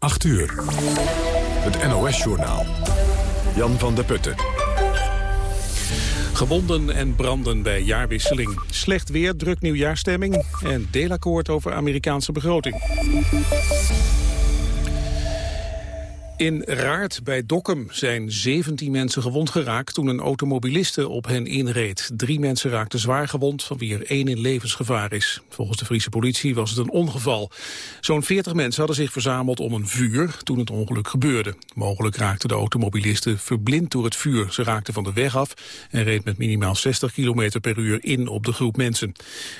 8 uur. Het NOS-journaal. Jan van der Putten. Gewonden en branden bij jaarwisseling. Slecht weer, druk nieuwjaarstemming en deelakkoord over Amerikaanse begroting. In Raart bij Dokkum zijn 17 mensen gewond geraakt toen een automobiliste op hen inreed. Drie mensen raakten zwaar gewond, van wie er één in levensgevaar is. Volgens de Friese politie was het een ongeval. Zo'n 40 mensen hadden zich verzameld om een vuur toen het ongeluk gebeurde. Mogelijk raakte de automobiliste verblind door het vuur. Ze raakte van de weg af en reed met minimaal 60 km per uur in op de groep mensen.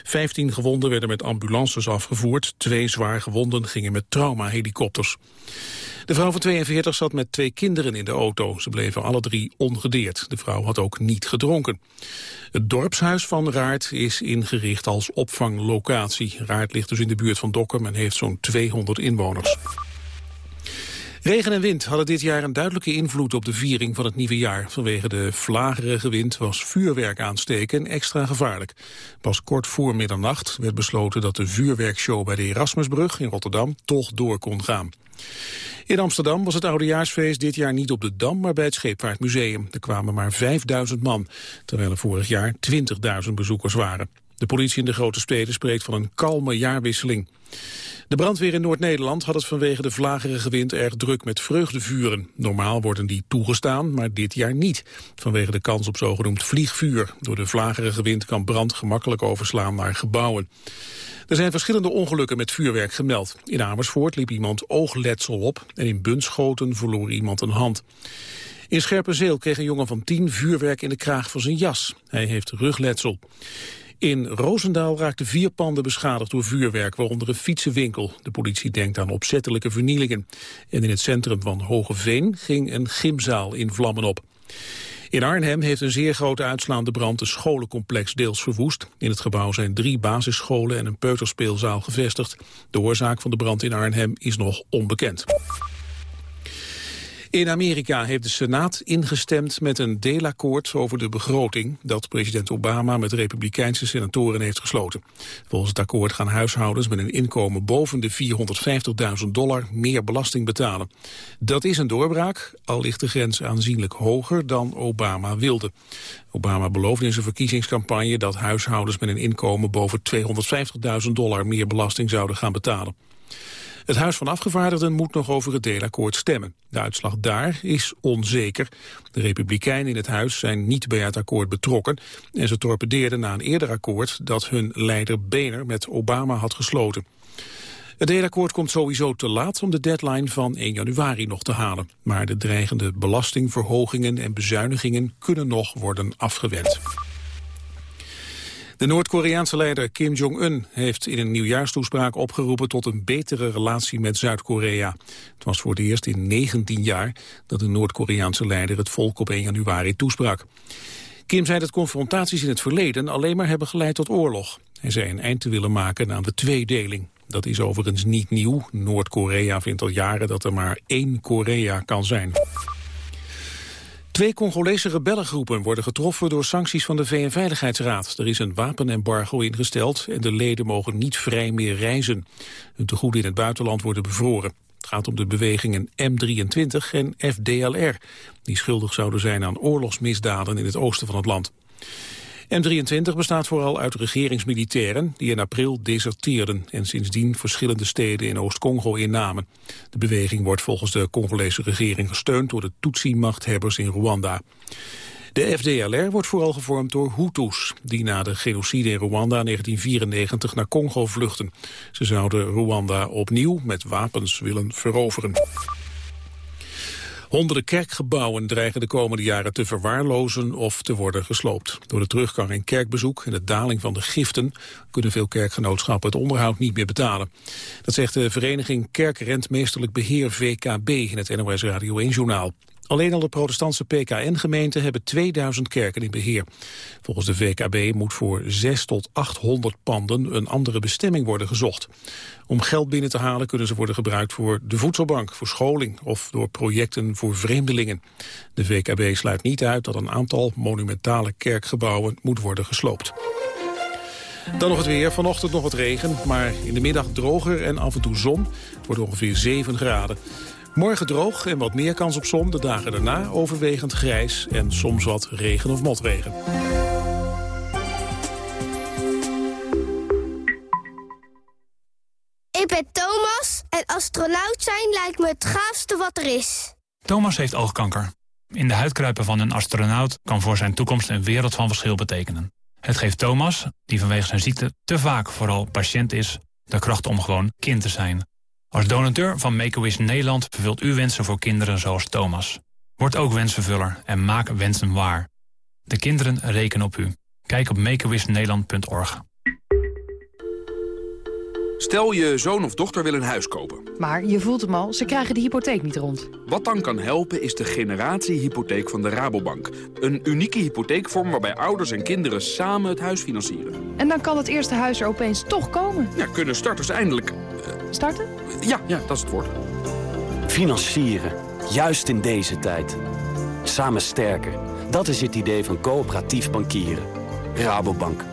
15 gewonden werden met ambulances afgevoerd. Twee zwaar gewonden gingen met traumahelikopters. De vrouw van 42 zat met twee kinderen in de auto. Ze bleven alle drie ongedeerd. De vrouw had ook niet gedronken. Het dorpshuis van Raart is ingericht als opvanglocatie. Raart ligt dus in de buurt van Dokkum en heeft zo'n 200 inwoners. Regen en wind hadden dit jaar een duidelijke invloed op de viering van het nieuwe jaar. Vanwege de vlagerige wind was vuurwerk aansteken extra gevaarlijk. Pas kort voor middernacht werd besloten dat de vuurwerkshow bij de Erasmusbrug in Rotterdam toch door kon gaan. In Amsterdam was het oudejaarsfeest dit jaar niet op de Dam, maar bij het Scheepvaartmuseum. Er kwamen maar 5000 man, terwijl er vorig jaar 20.000 bezoekers waren. De politie in de grote steden spreekt van een kalme jaarwisseling. De brandweer in Noord-Nederland had het vanwege de vlagerige wind erg druk met vreugdevuren. Normaal worden die toegestaan, maar dit jaar niet. Vanwege de kans op zogenoemd vliegvuur. Door de vlagerige wind kan brand gemakkelijk overslaan naar gebouwen. Er zijn verschillende ongelukken met vuurwerk gemeld. In Amersfoort liep iemand oogletsel op en in Bunschoten verloor iemand een hand. In Scherpenzeel kreeg een jongen van tien vuurwerk in de kraag van zijn jas. Hij heeft rugletsel. In Roosendaal raakten vier panden beschadigd door vuurwerk, waaronder een fietsenwinkel. De politie denkt aan opzettelijke vernielingen. En in het centrum van Hogeveen ging een gymzaal in vlammen op. In Arnhem heeft een zeer grote uitslaande brand een scholencomplex deels verwoest. In het gebouw zijn drie basisscholen en een peuterspeelzaal gevestigd. De oorzaak van de brand in Arnhem is nog onbekend. In Amerika heeft de Senaat ingestemd met een deelakkoord over de begroting dat president Obama met republikeinse senatoren heeft gesloten. Volgens het akkoord gaan huishoudens met een inkomen boven de 450.000 dollar meer belasting betalen. Dat is een doorbraak, al ligt de grens aanzienlijk hoger dan Obama wilde. Obama beloofde in zijn verkiezingscampagne dat huishoudens met een inkomen boven 250.000 dollar meer belasting zouden gaan betalen. Het Huis van Afgevaardigden moet nog over het deelakkoord stemmen. De uitslag daar is onzeker. De Republikeinen in het huis zijn niet bij het akkoord betrokken... en ze torpedeerden na een eerder akkoord dat hun leider Boehner met Obama had gesloten. Het deelakkoord komt sowieso te laat om de deadline van 1 januari nog te halen. Maar de dreigende belastingverhogingen en bezuinigingen kunnen nog worden afgewend. De Noord-Koreaanse leider Kim Jong-un heeft in een nieuwjaarstoespraak opgeroepen tot een betere relatie met Zuid-Korea. Het was voor het eerst in 19 jaar dat de Noord-Koreaanse leider het volk op 1 januari toesprak. Kim zei dat confrontaties in het verleden alleen maar hebben geleid tot oorlog. Hij zei een eind te willen maken aan de tweedeling. Dat is overigens niet nieuw. Noord-Korea vindt al jaren dat er maar één Korea kan zijn. Twee Congolese rebellengroepen worden getroffen door sancties van de VN-veiligheidsraad. Er is een wapenembargo ingesteld en de leden mogen niet vrij meer reizen. Hun tegoeden in het buitenland worden bevroren. Het gaat om de bewegingen M23 en FDLR, die schuldig zouden zijn aan oorlogsmisdaden in het oosten van het land. M23 bestaat vooral uit regeringsmilitairen die in april deserteerden en sindsdien verschillende steden in Oost-Congo innamen. De beweging wordt volgens de Congolese regering gesteund door de Tutsi-machthebbers in Rwanda. De FDLR wordt vooral gevormd door Hutus, die na de genocide in Rwanda in 1994 naar Congo vluchten. Ze zouden Rwanda opnieuw met wapens willen veroveren. Honderden kerkgebouwen dreigen de komende jaren te verwaarlozen of te worden gesloopt. Door de teruggang in kerkbezoek en de daling van de giften kunnen veel kerkgenootschappen het onderhoud niet meer betalen. Dat zegt de vereniging Kerkrentmeesterlijk Beheer VKB in het NOS Radio 1-journaal. Alleen al de protestantse PKN-gemeenten hebben 2000 kerken in beheer. Volgens de VKB moet voor 6 tot 800 panden een andere bestemming worden gezocht. Om geld binnen te halen kunnen ze worden gebruikt voor de voedselbank, voor scholing of door projecten voor vreemdelingen. De VKB sluit niet uit dat een aantal monumentale kerkgebouwen moet worden gesloopt. Dan nog het weer. Vanochtend nog wat regen, maar in de middag droger en af en toe zon. Het wordt ongeveer 7 graden. Morgen droog en wat meer kans op zon. De dagen daarna overwegend grijs en soms wat regen of motregen. Ik ben Thomas en astronaut zijn lijkt me het gaafste wat er is. Thomas heeft oogkanker. In de huid kruipen van een astronaut kan voor zijn toekomst een wereld van verschil betekenen. Het geeft Thomas, die vanwege zijn ziekte te vaak vooral patiënt is... de kracht om gewoon kind te zijn. Als donateur van Make-A-Wish Nederland vervult u wensen voor kinderen zoals Thomas. Word ook wensenvuller en maak wensen waar. De kinderen rekenen op u. Kijk op makeawishnederland.org. Stel je zoon of dochter wil een huis kopen. Maar je voelt hem al, ze krijgen de hypotheek niet rond. Wat dan kan helpen is de generatiehypotheek van de Rabobank. Een unieke hypotheekvorm waarbij ouders en kinderen samen het huis financieren. En dan kan het eerste huis er opeens toch komen. Ja, kunnen starters eindelijk... Starten? Ja, ja, dat is het woord. Financieren. Juist in deze tijd. Samen sterker. Dat is het idee van coöperatief bankieren. Rabobank.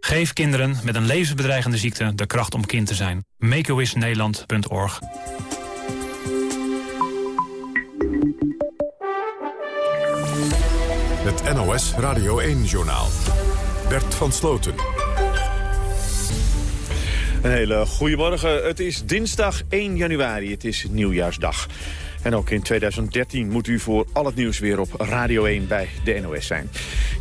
Geef kinderen met een levensbedreigende ziekte de kracht om kind te zijn. Makeawishnederland.org Het NOS Radio 1-journaal. Bert van Sloten. Een hele goede morgen. Het is dinsdag 1 januari. Het is nieuwjaarsdag. En ook in 2013 moet u voor al het nieuws weer op Radio 1 bij de NOS zijn.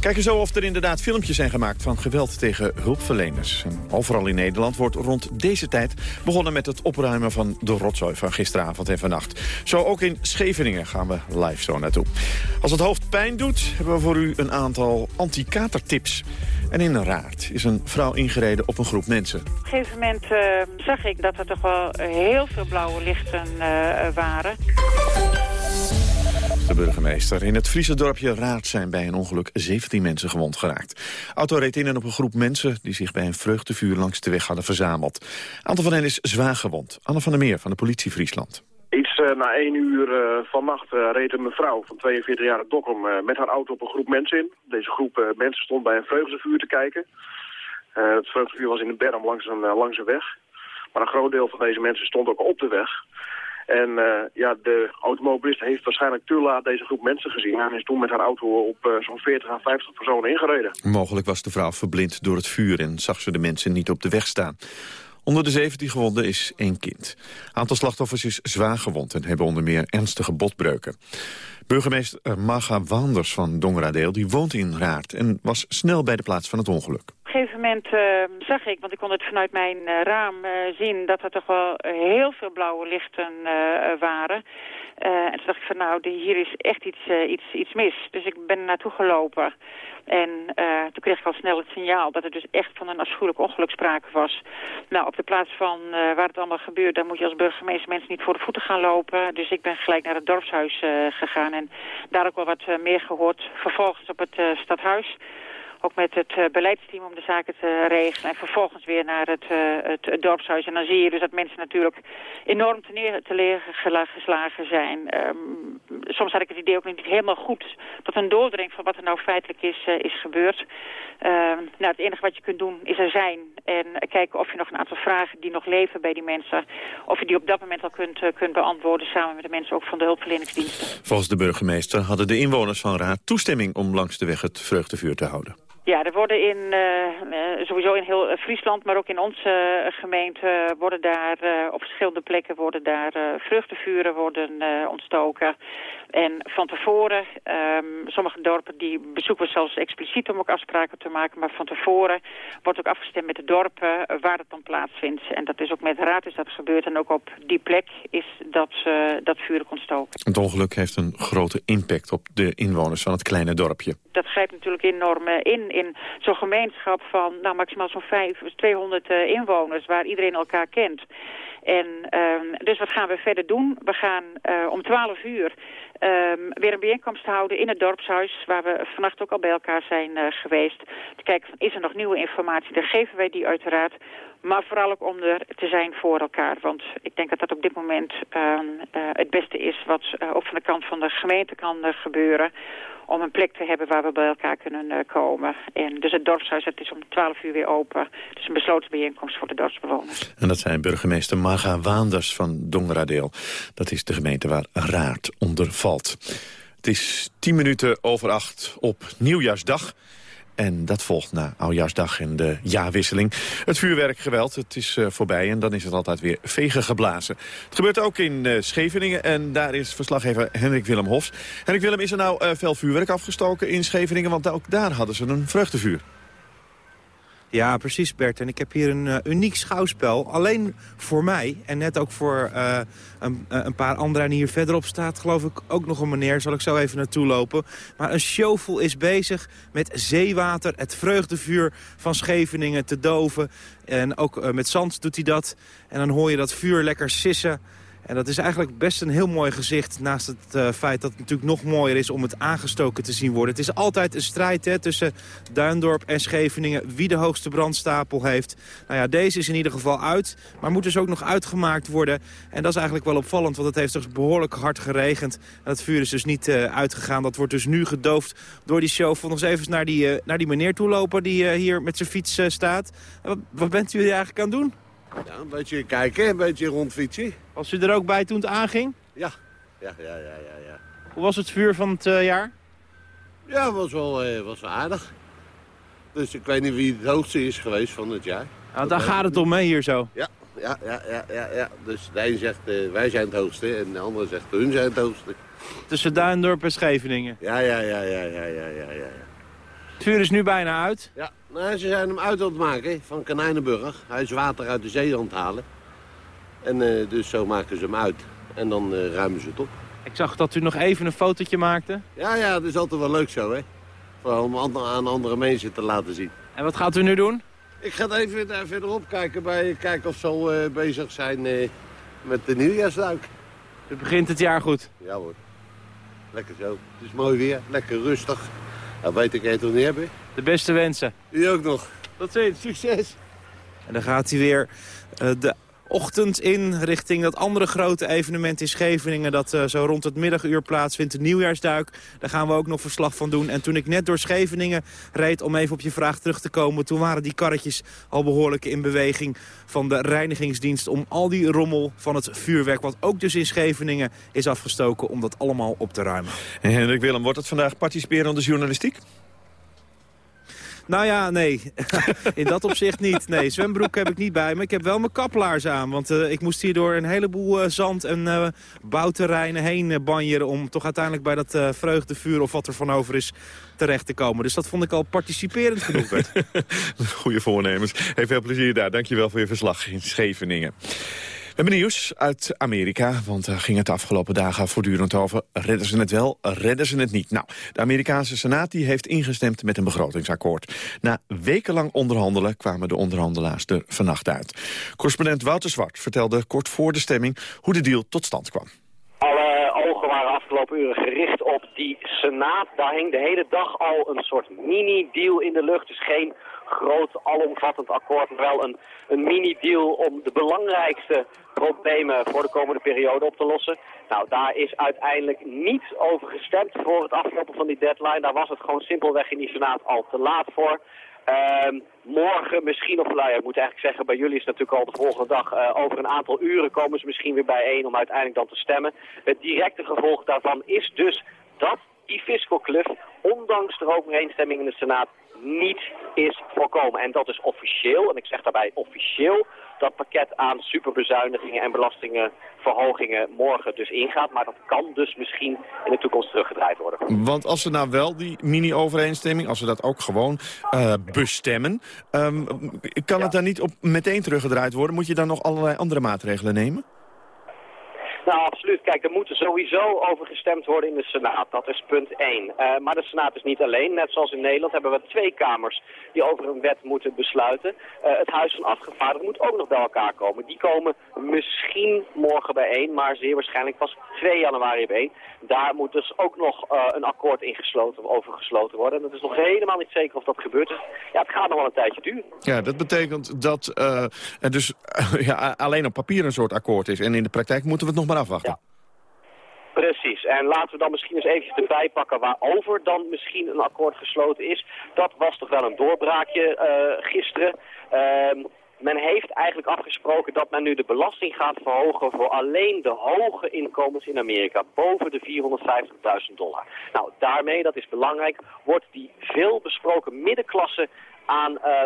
Kijken zo of er inderdaad filmpjes zijn gemaakt van geweld tegen hulpverleners. En overal in Nederland wordt rond deze tijd begonnen met het opruimen van de rotzooi van gisteravond en vannacht. Zo ook in Scheveningen gaan we live zo naartoe. Als het hoofd pijn doet, hebben we voor u een aantal anti-katertips. En in Raad is een vrouw ingereden op een groep mensen. Op een gegeven moment uh, zag ik dat er toch wel heel veel blauwe lichten uh, waren. De burgemeester. In het Friese dorpje Raad zijn bij een ongeluk 17 mensen gewond geraakt. Auto reed in en op een groep mensen die zich bij een vreugdevuur langs de weg hadden verzameld. Aantal van hen is zwaar gewond. Anne van der Meer van de politie Friesland. Iets uh, na één uur uh, vannacht uh, reed een mevrouw van 42 jaar uit Dokkum met haar auto op een groep mensen in. Deze groep mensen stond bij een vreugdevuur te kijken. het vreugdevuur was in een berm langs een, langs een weg. Maar een groot deel van deze mensen stond ook op de weg. En ja, de automobilist heeft waarschijnlijk te laat deze groep mensen gezien... en is toen met haar auto op zo'n 40 à 50 personen ingereden. Mogelijk was de vrouw verblind door het vuur en zag ze de mensen niet op de weg staan. Onder de 17 gewonden is één kind. Aantal slachtoffers is zwaar gewond en hebben onder meer ernstige botbreuken. Burgemeester Maga Waanders van Dongeradeel die woont in Raart en was snel bij de plaats van het ongeluk. Op een gegeven moment uh, zag ik, want ik kon het vanuit mijn uh, raam uh, zien... dat er toch wel heel veel blauwe lichten waren. En toen dacht ik van nou, hier is echt iets, iets, iets mis. Dus ik ben naartoe gelopen. En uh, toen kreeg ik al snel het signaal dat er dus echt van een afschuwelijk ongeluk sprake was. Nou, op de plaats van waar het allemaal gebeurt, daar moet je als burgemeester mensen niet voor de voeten gaan lopen. Dus ik ben gelijk naar het dorpshuis gegaan en daar ook wel wat meer gehoord. Vervolgens op het stadhuis ook met het uh, beleidsteam om de zaken te regelen. En vervolgens weer naar het, uh, het, het, dorpshuis. En dan zie je dus dat mensen natuurlijk enorm te, te leer geslagen zijn. Um, soms had ik het idee ook niet helemaal goed tot een doordring van wat er nou feitelijk is, uh, is gebeurd. Um, nou, het enige wat je kunt doen is er zijn. En kijken of je nog een aantal vragen die nog leven bij die mensen... of je die op dat moment al kunt, kunt beantwoorden... samen met de mensen ook van de hulpverleningsdiensten. Volgens de burgemeester hadden de inwoners van Raad toestemming... om langs de weg het vreugdevuur te houden. Ja, er worden in, uh, sowieso in heel Friesland, maar ook in onze gemeente worden daar op verschillende plekken worden daar vruchtenvuren worden ontstoken. En van tevoren, um, sommige dorpen die bezoeken zelfs expliciet om ook afspraken te maken, maar van tevoren wordt ook afgestemd met de dorpen waar het dan plaatsvindt. En dat is ook met de raad is dat gebeurd en ook op die plek is dat, dat vuur ontstoken. Het ongeluk heeft een grote impact op de inwoners van het kleine dorpje. Dat grijpt natuurlijk enorm in in zo'n gemeenschap van nou, maximaal zo'n 200 uh, inwoners... waar iedereen elkaar kent. En uh, dus wat gaan we verder doen? We gaan uh, om 12 uur ehm, weer een bijeenkomst houden in het dorpshuis... waar we vannacht ook al bij elkaar zijn eh, geweest. Te kijken, is er nog nieuwe informatie? Dan geven wij die uiteraard. Maar vooral ook om er te zijn voor elkaar. Want ik denk dat dat op dit moment ehm, eh, het beste is... wat ook van de kant van de gemeente kan gebeuren om een plek te hebben waar we bij elkaar kunnen uh, komen. En dus het dorpshuis het is om 12 uur weer open. Het is een besloten bijeenkomst voor de dorpsbewoners. En dat zijn burgemeester Marga Waanders van Dongeradeel. Dat is de gemeente waar Raad onder valt. Het is 10 minuten over acht op Nieuwjaarsdag. En dat volgt na Oudjaarsdag en de jaarwisseling. Het vuurwerkgeweld, het is uh, voorbij en dan is het altijd weer vegen geblazen. Het gebeurt ook in uh, Scheveningen en daar is verslaggever Henrik Willem Hofs. Henrik Willem, is er nou uh, veel vuurwerk afgestoken in Scheveningen? Want ook daar hadden ze een vreugdevuur. Ja, precies Bert. En ik heb hier een uh, uniek schouwspel. Alleen voor mij en net ook voor uh, een, een, paar anderen. En hier verderop staat geloof ik ook nog een meneer. Zal ik zo even naartoe lopen. Maar een showful is bezig met zeewater, het vreugdevuur van Scheveningen te doven. En ook met zand doet hij dat. En dan hoor je dat vuur lekker sissen. En dat is eigenlijk best een heel mooi gezicht. Naast het uh, feit dat het natuurlijk nog mooier is om het aangestoken te zien worden. Het is altijd een strijd hè, tussen Duindorp en Scheveningen. Wie de hoogste brandstapel heeft. Nou ja, deze is in ieder geval uit. Maar moet dus ook nog uitgemaakt worden. En dat is eigenlijk wel opvallend. Want het heeft dus behoorlijk hard geregend. En het vuur is dus niet uh, uitgegaan. Dat wordt dus nu gedoofd door die show. Nog even naar die, uh, naar die meneer toe lopen die hier met zijn fiets staat. Wat, wat bent u eigenlijk aan het doen? Ja, een beetje kijken, een beetje rondfietsen. Was u er ook bij toen het aanging? Ja, ja, ja, ja, ja. ja. Hoe was het vuur van het uh, jaar? Ja, was wel, uh, was wel aardig. Dus ik weet niet wie het hoogste is geweest van het jaar. Nou, daar gaat het om, hè, hier zo. Ja, ja, ja, ja, ja, ja. Dus de een zegt uh, wij zijn het hoogste en de ander zegt hun zijn het hoogste. Tussen Duindorp en Scheveningen? Ja, ja, ja, ja, ja, ja, ja, ja. Het vuur is nu bijna uit? Ja, nou, ze zijn hem uit aan het maken van Kanijnenburg. Hij is water uit de zee aan het halen. En uh, dus zo maken ze hem uit. En dan uh, ruimen ze het op. Ik zag dat u nog even een fotootje maakte. Ja, ja, dat is altijd wel leuk zo, hè. Vooral om aan andere mensen te laten zien. En wat gaat u nu doen? Ik ga even daar verderop kijken, bij, kijken of ze al uh, bezig zijn met de nieuwjaarsduik. U begint het jaar goed? Ja hoor. Lekker zo. Het is mooi weer, lekker rustig. Dat weet ik het toch niet hebben. De beste wensen. U ook nog. Tot ziens. Succes. En dan gaat hij weer uh, de ochtend in richting dat andere grote evenement in Scheveningen... dat uh, zo rond het middaguur plaatsvindt, de nieuwjaarsduik. Daar gaan we ook nog verslag van doen. En toen ik net door Scheveningen reed, om even op je vraag terug te komen... toen waren die karretjes al behoorlijk in beweging van de reinigingsdienst... om al die rommel van het vuurwerk, wat ook dus in Scheveningen is afgestoken... om dat allemaal op te ruimen. En Hendrik Willem, wordt het vandaag participerende journalistiek? Nou ja, nee. In dat opzicht niet. Nee, zwembroek heb ik niet bij me. Ik heb wel mijn kaplaars aan. Want uh, ik moest hier door een heleboel uh, zand en uh, bouwterreinen heen banjeren... om toch uiteindelijk bij dat vreugdevuur of wat er van over is terecht te komen. Dus dat vond ik al participerend genoeg. Goede voornemens. Heel veel plezier daar. Dankjewel voor je verslag in Scheveningen. Hebben nieuws uit Amerika, want daar ging het de afgelopen dagen voortdurend over. Redden ze het wel, redden ze het niet? Nou, de Amerikaanse Senaat die heeft ingestemd met een begrotingsakkoord. Na wekenlang onderhandelen kwamen de onderhandelaars er vannacht uit. Correspondent Wouter Zwart vertelde kort voor de stemming hoe de deal tot stand kwam. Alle ogen waren afgelopen uren gericht die Senaat. Daar hing de hele dag al een soort mini-deal in de lucht. Dus geen groot, alomvattend akkoord, maar wel een, een mini-deal om de belangrijkste problemen voor de komende periode op te lossen. Nou, daar is uiteindelijk niet over gestemd voor het aflopen van die deadline. Daar was het gewoon simpelweg in die Senaat al te laat voor. Uh, morgen misschien, of nou ik moet eigenlijk zeggen, bij jullie is het natuurlijk al de volgende dag. Uh, over een aantal uren komen ze misschien weer bijeen om uiteindelijk dan te stemmen. Het directe gevolg daarvan is dus dat die fiscal cliff, ondanks de overeenstemming in de Senaat, niet is voorkomen. En dat is officieel, en ik zeg daarbij officieel, dat pakket aan superbezuinigingen en belastingenverhogingen morgen dus ingaat. Maar dat kan dus misschien in de toekomst teruggedraaid worden. Want als ze nou wel die mini-overeenstemming, als ze dat ook gewoon uh, bestemmen... Um, kan ja. het dan niet op meteen teruggedraaid worden? Moet je dan nog allerlei andere maatregelen nemen? Nou, absoluut. Kijk, er moet sowieso over gestemd worden in de Senaat. Dat is punt 1. Uh, maar de Senaat is niet alleen. Net zoals in Nederland hebben we twee kamers die over een wet moeten besluiten. Uh, het Huis van Afgevaardigden moet ook nog bij elkaar komen. Die komen misschien morgen bijeen, maar zeer waarschijnlijk pas 2 januari bijeen. Daar moet dus ook nog uh, een akkoord ingesloten, over gesloten worden. En het is nog helemaal niet zeker of dat gebeurt. Dus ja, het gaat nog wel een tijdje duren. Ja, dat betekent dat er dus ja, alleen op papier een soort akkoord is. En in de praktijk moeten we het nog maar afwachten. Precies. En laten we dan misschien eens eventjes erbij pakken waarover dan misschien een akkoord gesloten is. Dat was toch wel een doorbraakje uh, gisteren. Uh, men heeft eigenlijk afgesproken dat men nu de belasting gaat verhogen voor alleen de hoge inkomens in Amerika, boven de 450.000 dollar. Nou, daarmee, dat is belangrijk, wordt die veel besproken middenklasse aan uh,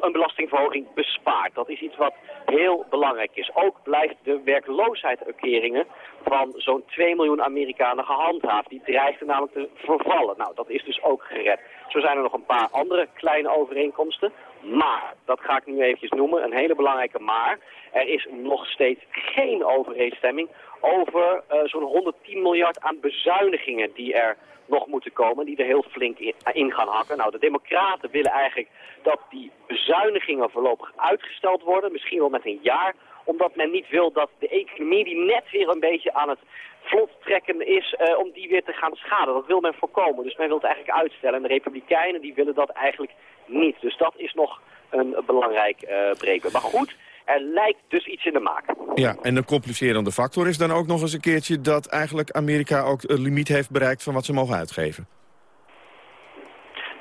een belastingverhoging bespaard. Dat is iets wat heel belangrijk is. Ook blijft de werkloosheidsuitkeringen van zo'n 2 miljoen Amerikanen gehandhaafd. Die dreigden namelijk te vervallen. Nou, dat is dus ook gered. Zo zijn er nog een paar andere kleine overeenkomsten. Maar, dat ga ik nu eventjes noemen, een hele belangrijke maar. Er is nog steeds geen overeenstemming over uh, zo'n 110 miljard aan bezuinigingen die er nog moeten komen, die er heel flink in, gaan hakken. Nou, de democraten willen eigenlijk dat die bezuinigingen voorlopig uitgesteld worden, misschien wel met een jaar, omdat men niet wil dat de economie die net weer een beetje aan het vlot trekken is, uh, om die weer te gaan schaden. Dat wil men voorkomen, dus men wil het eigenlijk uitstellen. En de republikeinen die willen dat eigenlijk niet. Dus dat is nog een belangrijk uh, breker. Maar goed, er lijkt dus iets in de maak. Ja, en de complicerende factor is dan ook nog eens een keertje... dat eigenlijk Amerika ook een limiet heeft bereikt van wat ze mogen uitgeven.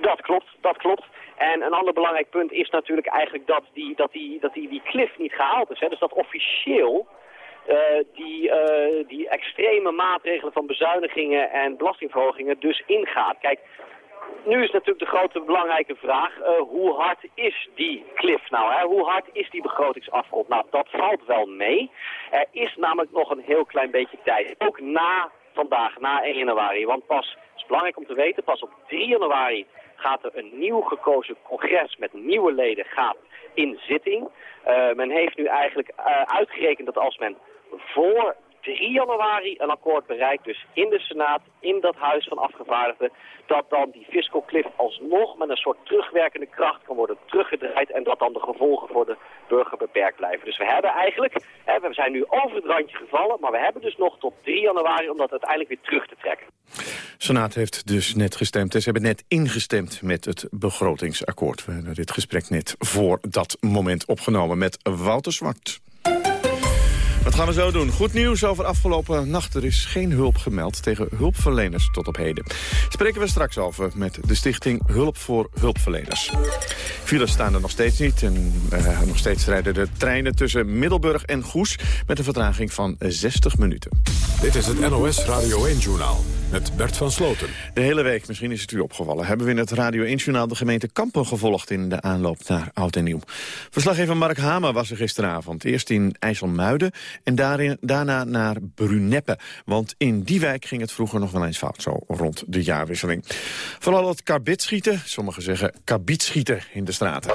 Dat klopt, dat klopt. En een ander belangrijk punt is natuurlijk eigenlijk dat die, dat die, dat die, die cliff niet gehaald is. Hè. Dus dat officieel uh, die, uh, die extreme maatregelen van bezuinigingen en belastingverhogingen dus ingaat. Kijk, nu is natuurlijk de grote belangrijke vraag, uh, hoe hard is die cliff nou? Hè? Hoe hard is die begrotingsafgrond? Nou, dat valt wel mee. Er is namelijk nog een heel klein beetje tijd. Ook na vandaag, na 1 januari. Want pas, het is belangrijk om te weten, pas op 3 januari gaat er een nieuw gekozen congres met nieuwe leden gaat in zitting. Uh, men heeft nu eigenlijk uh, uitgerekend dat als men voor 3 januari een akkoord bereikt, dus in de Senaat, in dat Huis van Afgevaardigden, dat dan die fiscal cliff alsnog met een soort terugwerkende kracht kan worden teruggedraaid en dat dan de gevolgen voor de burger beperkt blijven. Dus we hebben eigenlijk, hè, we zijn nu over het randje gevallen, maar we hebben dus nog tot 3 januari om dat uiteindelijk weer terug te trekken. Senaat heeft dus net gestemd. Ze hebben net ingestemd met het begrotingsakkoord. We hebben dit gesprek net voor dat moment opgenomen met Wouter Zwart. Wat gaan we zo doen? Goed nieuws over afgelopen nacht. Er is geen hulp gemeld tegen hulpverleners tot op heden. Spreken we straks over met de stichting Hulp voor Hulpverleners. Files staan er nog steeds niet. En uh, nog steeds rijden de treinen tussen Middelburg en Goes... met een vertraging van 60 minuten. Dit is het NOS Radio 1-journaal met Bert van Sloten. De hele week, misschien is het u opgevallen... hebben we in het Radio 1-journaal de gemeente Kampen gevolgd... in de aanloop naar Oud en Nieuw. Verslaggever Mark Hamer was er gisteravond. Eerst in IJsselmuiden en daarin, daarna naar Bruneppe. Want in die wijk ging het vroeger nog wel eens fout, zo rond de jaarwisseling. Vooral het kabitschieten, sommigen zeggen kabietschieten in de straten.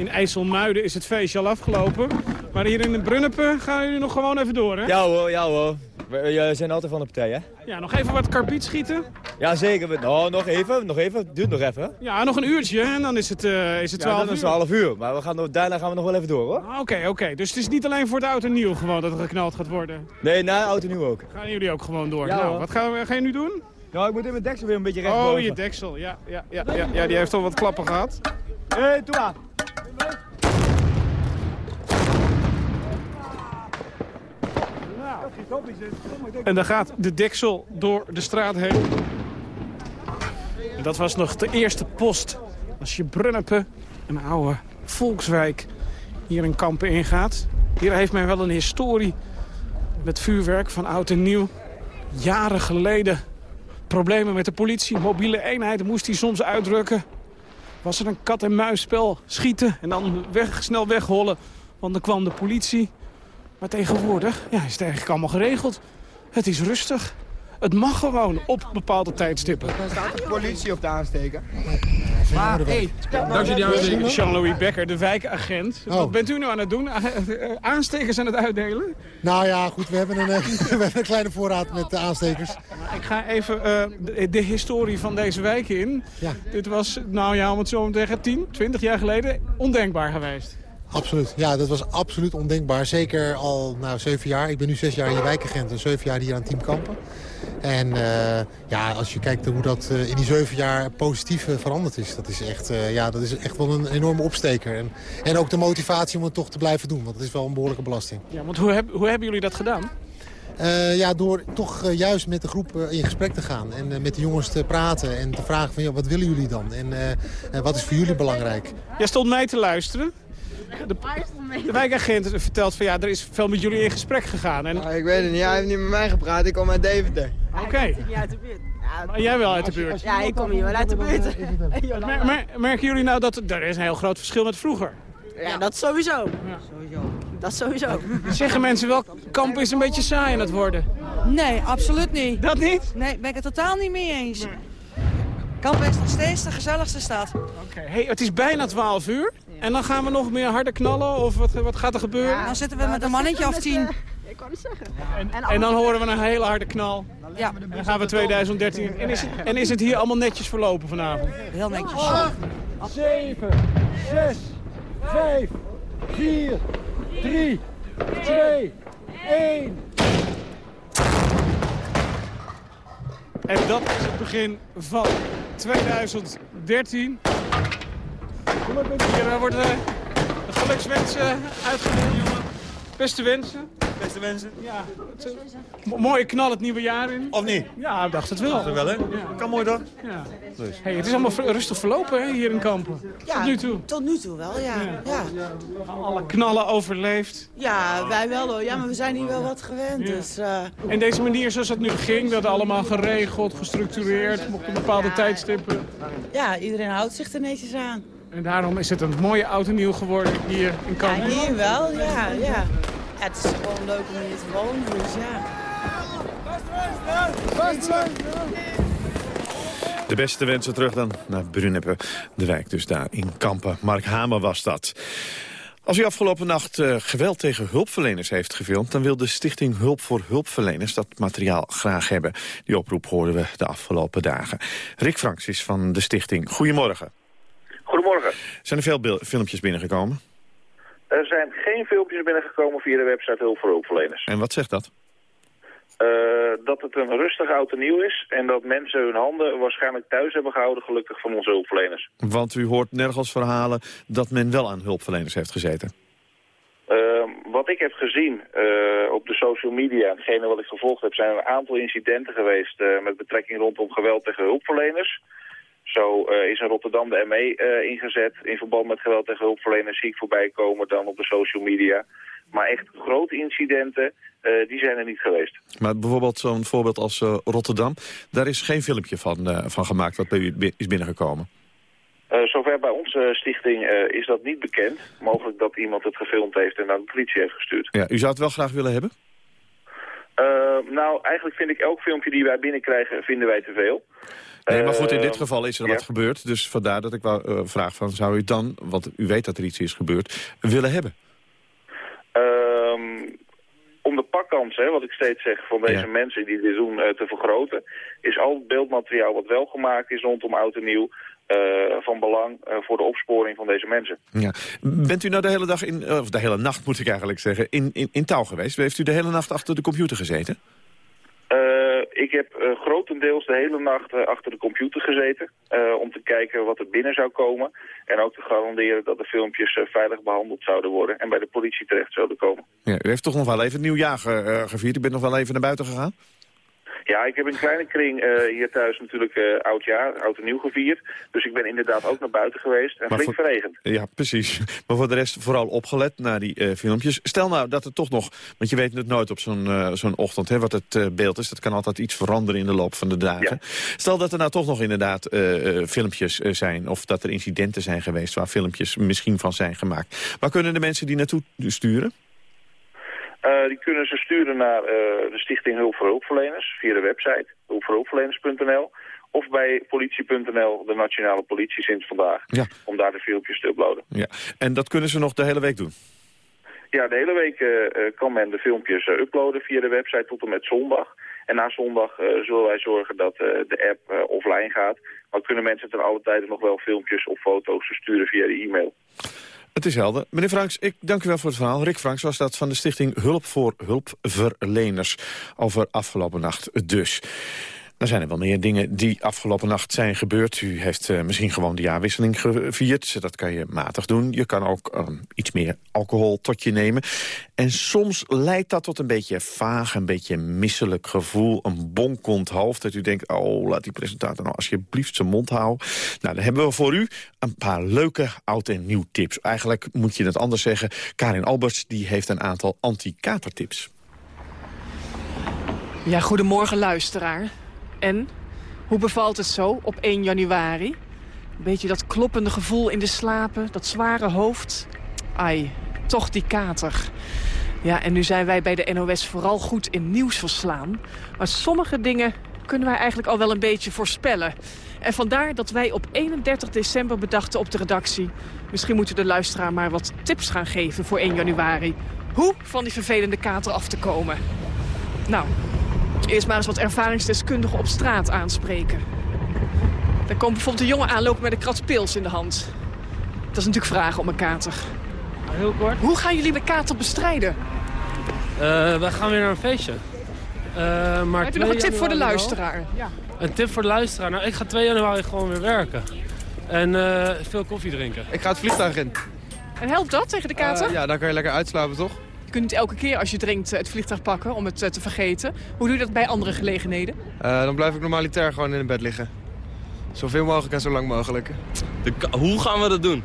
In IJsselmuiden is het feestje al afgelopen. Maar hier in de Brunnepe gaan jullie nog gewoon even door, hè? Ja hoor, ja hoor. We zijn altijd van de partij, hè? Ja, nog even wat karbiet schieten? Ja, zeker. Nou, nog even, nog even. Duurt nog even. Ja, nog een uurtje en dan is het, uh, is het 12 ja, dan is het 12 uur. Maar we gaan nog, daarna gaan we nog wel even door, hoor. Oké, ah, oké. Okay, okay. Dus het is niet alleen voor het oud en nieuw gewoon dat er geknald gaat worden? Nee, na oud en nieuw ook. Gaan jullie ook gewoon door? Ja, nou, wat ga, ga je nu doen? Nou, ik moet in mijn deksel weer een beetje recht Oh, je deksel. Ja, ja, ja, ja, ja, die heeft al wat klappen gehad. Hé, hey, toe. En dan gaat de deksel door de straat heen. En dat was nog de eerste post. Als je Brunnepe, een oude volkswijk, hier in Kampen ingaat. Hier heeft men wel een historie met vuurwerk van oud en nieuw. Jaren geleden problemen met de politie. Mobiele eenheden moest hij soms uitdrukken. Was er een kat-en-muisspel, schieten en dan weg, snel weghollen. Want dan kwam de politie. Maar tegenwoordig ja, is het eigenlijk allemaal geregeld. Het is rustig. Het mag gewoon op bepaalde tijdstippen. Er staat de politie op de aansteker. Maar, hey, Dankzij die aansteker. Jean-Louis Becker, de wijkagent. Oh. Wat bent u nou aan het doen? Eh, Aanstekers aan het uitdelen? Nou ja, goed, we hebben een, eh, we hebben een kleine voorraad met eh, aanstekers. Ik ga even eh, de, de historie van deze wijk in. Dit was, nou ja, om het zo te zeggen, 10, 20 jaar geleden ondenkbaar geweest. Absoluut, ja, dat was absoluut ondenkbaar. Zeker al nou, zeven jaar. Ik ben nu zes jaar hier wijkagent en zeven jaar hier aan Team Kampen. En eh, ja, als je kijkt hoe dat eh, in die zeven jaar positief eh, veranderd is... Dat is, echt, ja, dat is echt wel een enorme opsteker. En, en ook de motivatie om het toch te blijven doen. Want het is wel een behoorlijke belasting. Ja, want hoe, heb, hoe hebben jullie dat gedaan? Ja, door toch juist met de groep in gesprek te gaan. En met de jongens te praten. En te vragen van, ja, wat willen jullie dan? En wat is voor jullie belangrijk? Jij stond mij te luisteren. De, de wijkagent vertelt van ja, er is veel met jullie in gesprek gegaan. En... ik weet het niet, hij heeft niet met mij gepraat, ik kom uit Deventer. Oké. niet uit de buurt. Maar jij wel uit de buurt? Ja, ik kom hier wel uit de buurt. Mer- mer- merken jullie nou dat er is een heel groot verschil met vroeger? Ja, dat sowieso. Dat sowieso. Zeggen mensen wel, kamp is een beetje saai aan het worden. Nee, absoluut niet. Dat niet? Nee, ben ik het totaal niet mee eens. Kampen is nog steeds de gezelligste stad. Oké, hey, het is bijna 12 uur. En dan gaan we nog meer harder knallen? Of wat, wat gaat er gebeuren? Dan zitten we met een mannetje of tien. Ik kan het zeggen. En, en dan horen we een hele harde knal. Ja. En dan gaan we 2013. En is, het, en is het hier allemaal netjes verlopen vanavond? Heel netjes. 7, 6, 5, 4, 3, 2, 1. En dat is het begin van 2013. Hier eh, worden de gelukswensen uitgedeeld, jongen. Beste wensen. Beste mensen. Ja. Mo- mooie knal het nieuwe jaar in. Of niet? Ja, ik dacht het wel. Dat is wel, hè? Kan mooi toch? Ja. Dus. Hey, het is allemaal rustig verlopen hè, hier in Kampen. tot nu toe. Tot nu toe wel, ja. ja. Alle knallen overleefd. Ja, wij wel hoor. Ja, maar we zijn hier wel wat gewend. Ja. Dus, eh, En deze manier zoals het nu ging, dat allemaal geregeld, gestructureerd, op een bepaalde tijdstippen. ja, iedereen houdt zich er netjes aan. En daarom is het een mooie oud en nieuw geworden hier in Ja, Kampen. hier wel, ja, ja. ja. Het is gewoon leuk om hier te wonen, dus ja. De beste wensen terug dan naar Bruneppe, de wijk dus daar in Kampen. Mark Hamer was dat. Als u afgelopen nacht eh, geweld tegen hulpverleners heeft gefilmd... dan wil de stichting Hulp voor Hulpverleners dat materiaal graag hebben. Die oproep hoorden we de afgelopen dagen. Rick Franks is van de stichting. Goedemorgen. Goedemorgen. Zijn er veel filmpjes binnengekomen? Er zijn geen filmpjes binnengekomen via de website Hulp voor Hulpverleners. En wat zegt dat? Eh, dat het een rustig oud en nieuw is en dat mensen hun handen waarschijnlijk thuis hebben gehouden, gelukkig van onze hulpverleners. Want u hoort nergens verhalen dat men wel aan hulpverleners heeft gezeten. Eh, wat ik heb gezien eh, op de social media, hetgene wat ik gevolgd heb, zijn er een aantal incidenten geweest met betrekking rondom geweld tegen hulpverleners. Zo eh, is in Rotterdam de ME eh, ingezet in verband met geweld tegen hulpverleners. Zie ik voorbij komen dan op de social media. Maar echt grote incidenten, eh, die zijn er niet geweest. Maar bijvoorbeeld zo'n voorbeeld als Rotterdam... daar is geen filmpje van, van gemaakt wat bij u is binnengekomen. Zover bij onze stichting is dat niet bekend. Mogelijk dat iemand het gefilmd heeft en naar de politie heeft gestuurd. Ja, u zou het wel graag willen hebben? Eh, nou, eigenlijk vind ik elk filmpje die wij binnenkrijgen, vinden wij te veel. Nee, maar goed, in Eh, dit geval is er ja. wat gebeurd. Dus vandaar dat ik wou, eh, vraag van, zou u dan, want u weet dat er iets is gebeurd, willen hebben? Ehm, om de pakkans, hè, wat ik steeds zeg, van deze Ja. mensen die dit doen eh, te vergroten... is al het beeldmateriaal wat wel gemaakt is rondom oud en nieuw... eh, van belang eh, voor de opsporing van deze mensen. Ja. Bent u nou de hele dag, in, eh, of de hele nacht moet ik eigenlijk zeggen, in, in, in touw geweest? Heeft u de hele nacht achter de computer gezeten? Ik heb grotendeels de hele nacht achter de computer gezeten... om te kijken wat er binnen zou komen... en ook te garanderen dat de filmpjes veilig behandeld zouden worden... en bij de politie terecht zouden komen. Ja, u heeft toch nog wel even het nieuwjaar ge, gevierd? U bent nog wel even naar buiten gegaan? Ja, ik heb in kleine kring eh, hier thuis natuurlijk eh, oud jaar, oud en nieuw gevierd. Dus ik ben inderdaad ook naar buiten geweest en Maar flink voor- verregend. Ja, precies. Maar voor de rest vooral opgelet naar die eh, filmpjes. Stel nou dat er toch nog, want je weet het nooit op zo'n zo'n ochtend hè, wat het beeld is. Dat kan altijd iets veranderen in de loop van de dagen. Stel dat er nou toch nog inderdaad filmpjes zijn... of dat er incidenten zijn geweest waar filmpjes misschien van zijn gemaakt. Waar kunnen de mensen die naartoe sturen? Eh, die kunnen ze sturen naar eh, de Stichting Hulp voor Hulpverleners via de website hulpvoorhulpverleners.nl of bij politie.nl, de nationale politie sinds vandaag, Ja. om daar de filmpjes te uploaden. Ja. En dat kunnen ze nog de hele week doen? Ja, de hele week eh, kan men de filmpjes uploaden via de website tot en met zondag. En na zondag zullen wij zorgen dat de app offline gaat. Maar kunnen mensen ten alle tijde nog wel filmpjes of foto's sturen via de e-mail. Het is helder. Meneer Franks, ik dank u wel voor het verhaal. Rick Franks was dat van de stichting Hulp voor Hulpverleners. Over afgelopen nacht dus. Er zijn er wel meer dingen die afgelopen nacht zijn gebeurd. U heeft eh, misschien gewoon de jaarwisseling gevierd. Dat kan je matig doen. Je kan ook eh, iets meer alcohol tot je nemen. En soms leidt dat tot een beetje vaag, een beetje misselijk gevoel. Een bonkend hoofd. Dat u denkt, oh, laat die presentator nou alsjeblieft zijn mond houden. Nou, dan hebben we voor u een paar leuke oud- en nieuw tips. Eigenlijk moet je het anders zeggen. Karin Alberts die heeft een aantal anti-katertips. Ja, goedemorgen luisteraar. En, hoe bevalt het zo op 1 januari? Een beetje dat kloppende gevoel in de slapen, dat zware hoofd. Ai, toch die kater. Ja, en nu zijn wij bij de NOS vooral goed in nieuws verslaan. Maar sommige dingen kunnen wij eigenlijk al wel een beetje voorspellen. En vandaar dat wij op 31 december bedachten op de redactie... misschien moeten de luisteraar maar wat tips gaan geven voor 1 januari. Hoe van die vervelende kater af te komen. Nou, eerst maar eens wat ervaringsdeskundigen op straat aanspreken. Daar komt bijvoorbeeld een jongen aanlopen met een krat pils in de hand. Dat is natuurlijk vragen om een kater. Heel kort. Hoe gaan jullie de kater bestrijden? Eh, we gaan weer naar een feestje. Eh, maar Heb je nog een 2 tip voor de luisteraar? Ja. Een tip voor de luisteraar? Nou, ik ga 2 januari gewoon weer werken. En eh, veel koffie drinken. Ik ga het vliegtuig in. En helpt dat tegen de kater? Ja, dan kan je lekker uitslapen, toch? Je kunt niet elke keer als je drinkt eh, het vliegtuig pakken om het eh, te vergeten. Hoe doe je dat bij andere gelegenheden? Eh, dan blijf ik normalitair gewoon in het bed liggen. Zoveel mogelijk en zo lang mogelijk. hoe gaan we dat doen?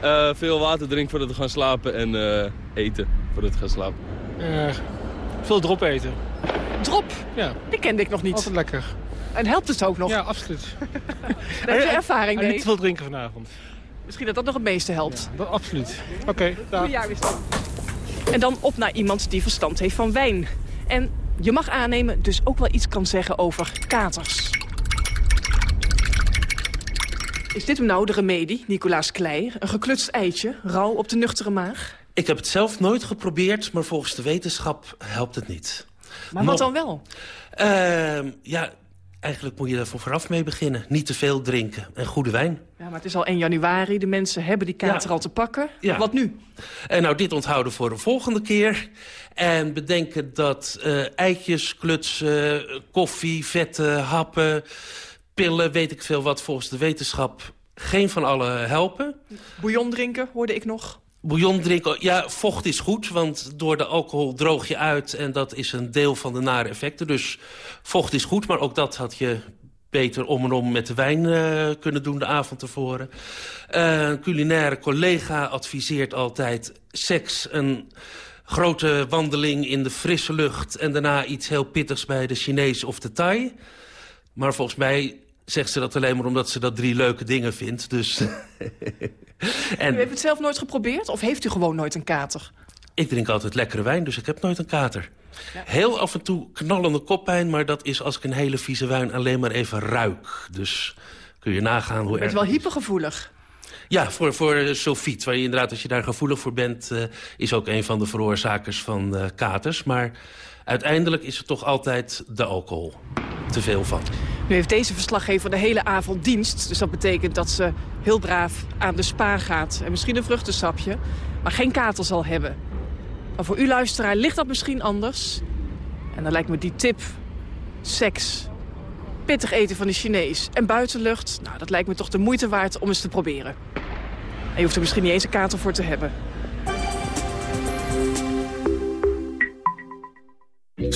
Eh, veel water drinken voordat we gaan slapen en eh, eten voordat we gaan slapen. Eh, veel drop eten. Drop? Ja. Die kende ik nog niet. Altijd lekker. En helpt het ook nog? Ja, absoluut. Daar heb je ervaring En mee. niet te veel drinken vanavond. Misschien dat dat nog het meeste helpt. Dat, absoluut. Oké, dag. Goeie jaarwisseling. En dan op naar iemand die verstand heeft van wijn. En je mag aannemen dus ook wel iets kan zeggen over katers. Is dit nou de remedie, Nicolaas Klei? Een geklutst eitje, rauw op de nuchtere maag? Ik heb het zelf nooit geprobeerd, maar volgens de wetenschap helpt het niet. Maar wat dan wel? Ehm, ja, eigenlijk moet je daar voor vooraf mee beginnen. Niet te veel drinken en goede wijn. Ja, maar het is al 1 januari, de mensen hebben die kater al te pakken. Ja. Wat nu? En nou, dit onthouden voor de volgende keer. En bedenken dat eh, eitjes, klutsen, koffie, vetten, happen, pillen... weet ik veel wat volgens de wetenschap geen van alle helpen. Bouillon drinken, hoorde ik nog. Bouillon drinken, ja, vocht is goed, want door de alcohol droog je uit... en dat is een deel van de nare effecten. Dus vocht is goed, maar ook dat had je beter om en om met de wijn eh, kunnen doen de avond tevoren. Eh, een culinaire collega adviseert altijd seks, een grote wandeling in de frisse lucht... en daarna iets heel pittigs bij de Chinees of de Thai. Maar volgens mij zegt ze dat alleen maar omdat ze dat drie leuke dingen vindt. Dus... en... U heeft het zelf nooit geprobeerd? Of heeft u gewoon nooit een kater? Ik drink altijd lekkere wijn, dus ik heb nooit een kater. Heel af en toe knallende koppijn, maar dat is als ik een hele vieze wijn alleen maar even ruik. Dus kun je nagaan hoe U bent erg... wel hypergevoelig. Ja, voor, voor sulfiet, waar je inderdaad, als je daar gevoelig voor bent... eh, is ook een van de veroorzakers van eh, katers. Maar uiteindelijk is het toch altijd de alcohol. Te veel van. Nu heeft deze verslaggever de hele avond dienst. Dus dat betekent dat ze heel braaf aan de spa gaat. En misschien een vruchtensapje. Maar geen kater zal hebben. Maar voor u luisteraar ligt dat misschien anders. En dan lijkt me die tip... Seks. Pittig eten van de Chinees. En buitenlucht. Nou, dat lijkt me toch de moeite waard om eens te proberen. En je hoeft er misschien niet eens een kater voor te hebben.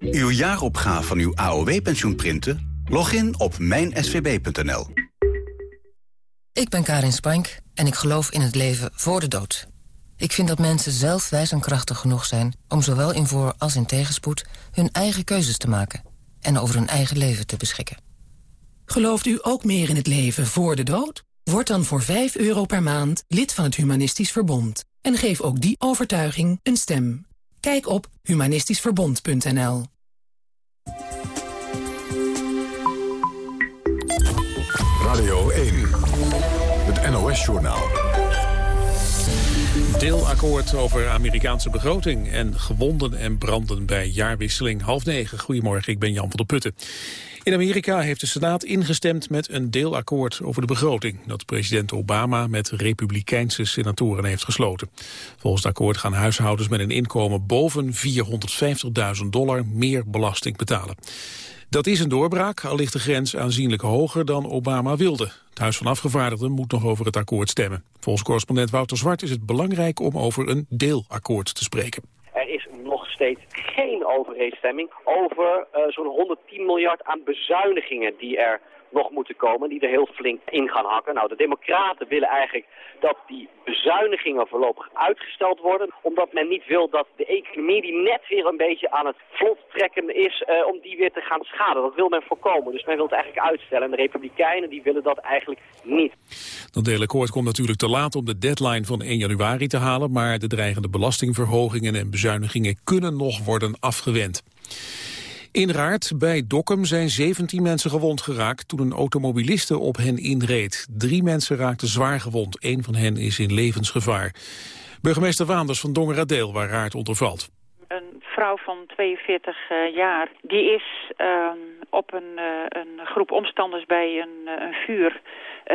Uw jaaropgave van uw AOW-pensioen printen? Log in op mijnsvb.nl. Ik ben Karin Spank en ik geloof in het leven voor de dood. Ik vind dat mensen zelf wijs en krachtig genoeg zijn... om zowel in voor- als in tegenspoed hun eigen keuzes te maken... en over hun eigen leven te beschikken. Gelooft u ook meer in het leven voor de dood? Word dan voor 5 euro per maand lid van het Humanistisch Verbond. En geef ook die overtuiging een stem. Kijk op humanistischverbond.nl. Radio 1, het NOS-journaal. Deelakkoord over Amerikaanse begroting en gewonden en branden bij jaarwisseling half negen. Goedemorgen, ik ben Jan van der Putten. In Amerika heeft de Senaat ingestemd met een deelakkoord over de begroting... dat president Obama met republikeinse senatoren heeft gesloten. Volgens het akkoord gaan huishoudens met een inkomen boven 450.000 dollar meer belasting betalen. Dat is een doorbraak, al ligt de grens aanzienlijk hoger dan Obama wilde. Het Huis van Afgevaardigden moet nog over het akkoord stemmen. Volgens correspondent Wouter Zwart is het belangrijk om over een deelakkoord te spreken. Er is nog steeds geen overeenstemming over uh, zo'n 110 miljard aan bezuinigingen die er nog moeten komen, die er heel flink in gaan hakken. Nou, de democraten willen eigenlijk dat die bezuinigingen voorlopig uitgesteld worden, omdat men niet wil dat de economie die net weer een beetje aan het vlot trekken is, uh, om die weer te gaan schaden. Dat wil men voorkomen, dus men wil het eigenlijk uitstellen. En de republikeinen die willen dat eigenlijk niet. Dat deelakkoord komt natuurlijk te laat om de deadline van 1 januari te halen, maar de dreigende belastingverhogingen en bezuinigingen kunnen nog worden afgewend. In Raart bij Dokkum zijn 17 mensen gewond geraakt toen een automobiliste op hen inreed. Drie mensen raakten zwaar gewond. Een van hen is in levensgevaar. Burgemeester Waanders van Dongeradeel, waar Raart onder valt. Een vrouw van 42 uh, jaar, die is uh, op een, uh, een, groep omstanders bij een, een vuur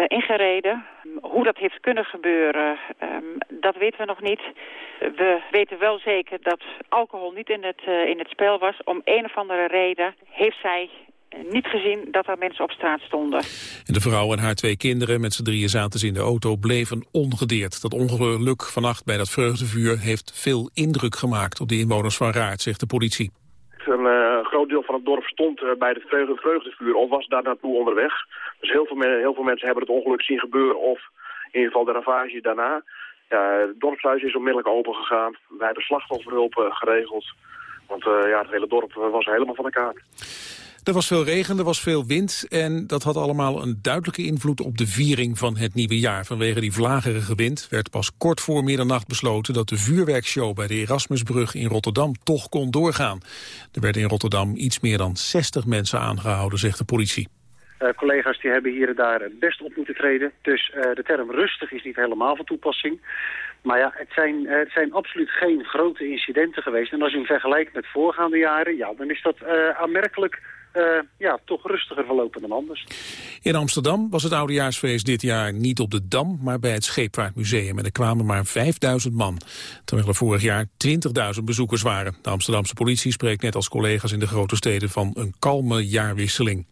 ingereden. Hoe dat heeft kunnen gebeuren, um, dat weten we nog niet. We weten wel zeker dat alcohol niet in het, uh, in het spel was. Om een of andere reden heeft zij niet gezien dat er mensen op straat stonden. En de vrouw en haar twee kinderen met z'n drieën zaten ze in de auto bleven ongedeerd. Dat ongeluk vannacht bij dat vreugdevuur heeft veel indruk gemaakt op de inwoners van Raad, zegt de politie. Een uh, deel van het dorp stond uh, bij het vreugde vreugdevuur of was daar naartoe onderweg. Dus heel veel, heel veel mensen hebben het ongeluk zien gebeuren of in ieder geval de ravage daarna. Ja, het dorpshuis is onmiddellijk open gegaan. Wij hebben slachtofferhulp uh, geregeld. Want uh, ja, het hele dorp was helemaal van de kaart. Er was veel regen, er was veel wind en dat had allemaal een duidelijke invloed op de viering van het nieuwe jaar. Vanwege die vlagerige wind werd pas kort voor middernacht besloten dat de vuurwerkshow bij de Erasmusbrug in Rotterdam toch kon doorgaan. Er werden in Rotterdam iets meer dan 60 mensen aangehouden, zegt de politie. Uh, collega's die hebben hier en daar best op moeten treden. Dus uh, de term rustig is niet helemaal van toepassing. Maar ja, het zijn, uh, het zijn absoluut geen grote incidenten geweest. En als je hem vergelijkt met voorgaande jaren, ja, dan is dat aanmerkelijk ja, toch rustiger verlopen dan anders. In Amsterdam was het oudejaarsfeest dit jaar niet op de Dam, maar bij het Scheepvaartmuseum. En er kwamen maar 5000 man, terwijl er vorig jaar 20.000 bezoekers waren. De Amsterdamse politie spreekt net als collega's in de grote steden van een kalme jaarwisseling.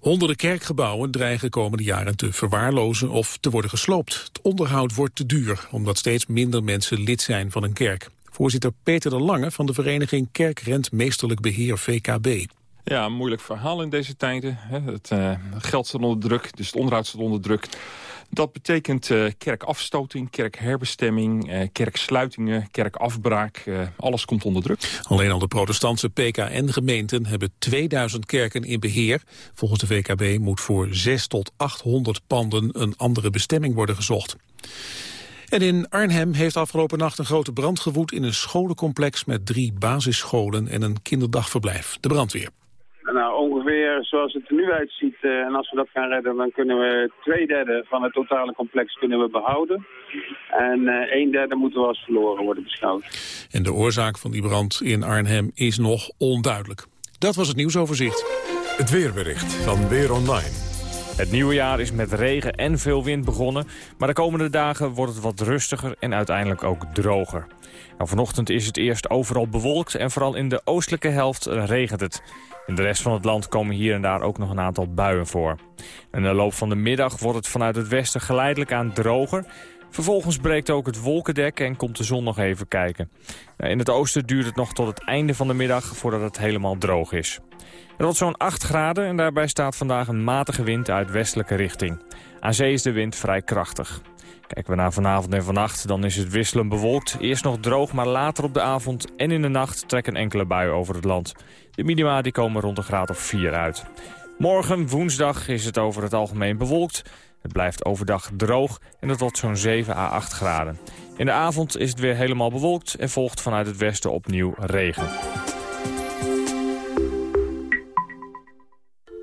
Honderden kerkgebouwen dreigen komende jaren te verwaarlozen of te worden gesloopt. Het onderhoud wordt te duur, omdat steeds minder mensen lid zijn van een kerk. Voorzitter Peter de Lange van de vereniging Kerkrent Meesterlijk Beheer VKB. Ja, een moeilijk verhaal in deze tijden. Het uh, geld staat onder druk, dus het onderhoud staat onder druk. Dat betekent uh, kerkafstoting, kerkherbestemming, uh, kerksluitingen, kerkafbraak. Uh, alles komt onder druk. Alleen al de protestantse PKN-gemeenten hebben 2000 kerken in beheer. Volgens de VKB moet voor 6 tot 800 panden een andere bestemming worden gezocht. En in Arnhem heeft afgelopen nacht een grote brand gewoed in een scholencomplex met drie basisscholen en een kinderdagverblijf. De brandweer. Nou, ongeveer zoals het er nu uitziet, en als we dat gaan redden, dan kunnen we twee derde van het totale complex kunnen we behouden. En een derde moeten we als verloren worden beschouwd. En de oorzaak van die brand in Arnhem is nog onduidelijk. Dat was het nieuwsoverzicht. Het weerbericht van Weer Online. Het nieuwe jaar is met regen en veel wind begonnen... maar de komende dagen wordt het wat rustiger en uiteindelijk ook droger. Nou, vanochtend is het eerst overal bewolkt en vooral in de oostelijke helft regent het. In de rest van het land komen hier en daar ook nog een aantal buien voor. In de loop van de middag wordt het vanuit het westen geleidelijk aan droger... Vervolgens breekt ook het wolkendek en komt de zon nog even kijken. Nou, in het oosten duurt het nog tot het einde van de middag voordat het helemaal droog is. Het wordt zo'n 8 graden en daarbij staat vandaag een matige wind uit westelijke richting. Aan zee is de wind vrij krachtig. Kijken we naar vanavond en vannacht, dan is het wisselend bewolkt. Eerst nog droog, maar later op de avond en in de nacht trekken enkele buien over het land. De minima die komen rond een graad of 4 uit. Morgen, woensdag, is het over het algemeen bewolkt. Het blijft overdag droog en het wordt zo'n 7 à 8 graden. In de avond is het weer helemaal bewolkt en volgt vanuit het westen opnieuw regen.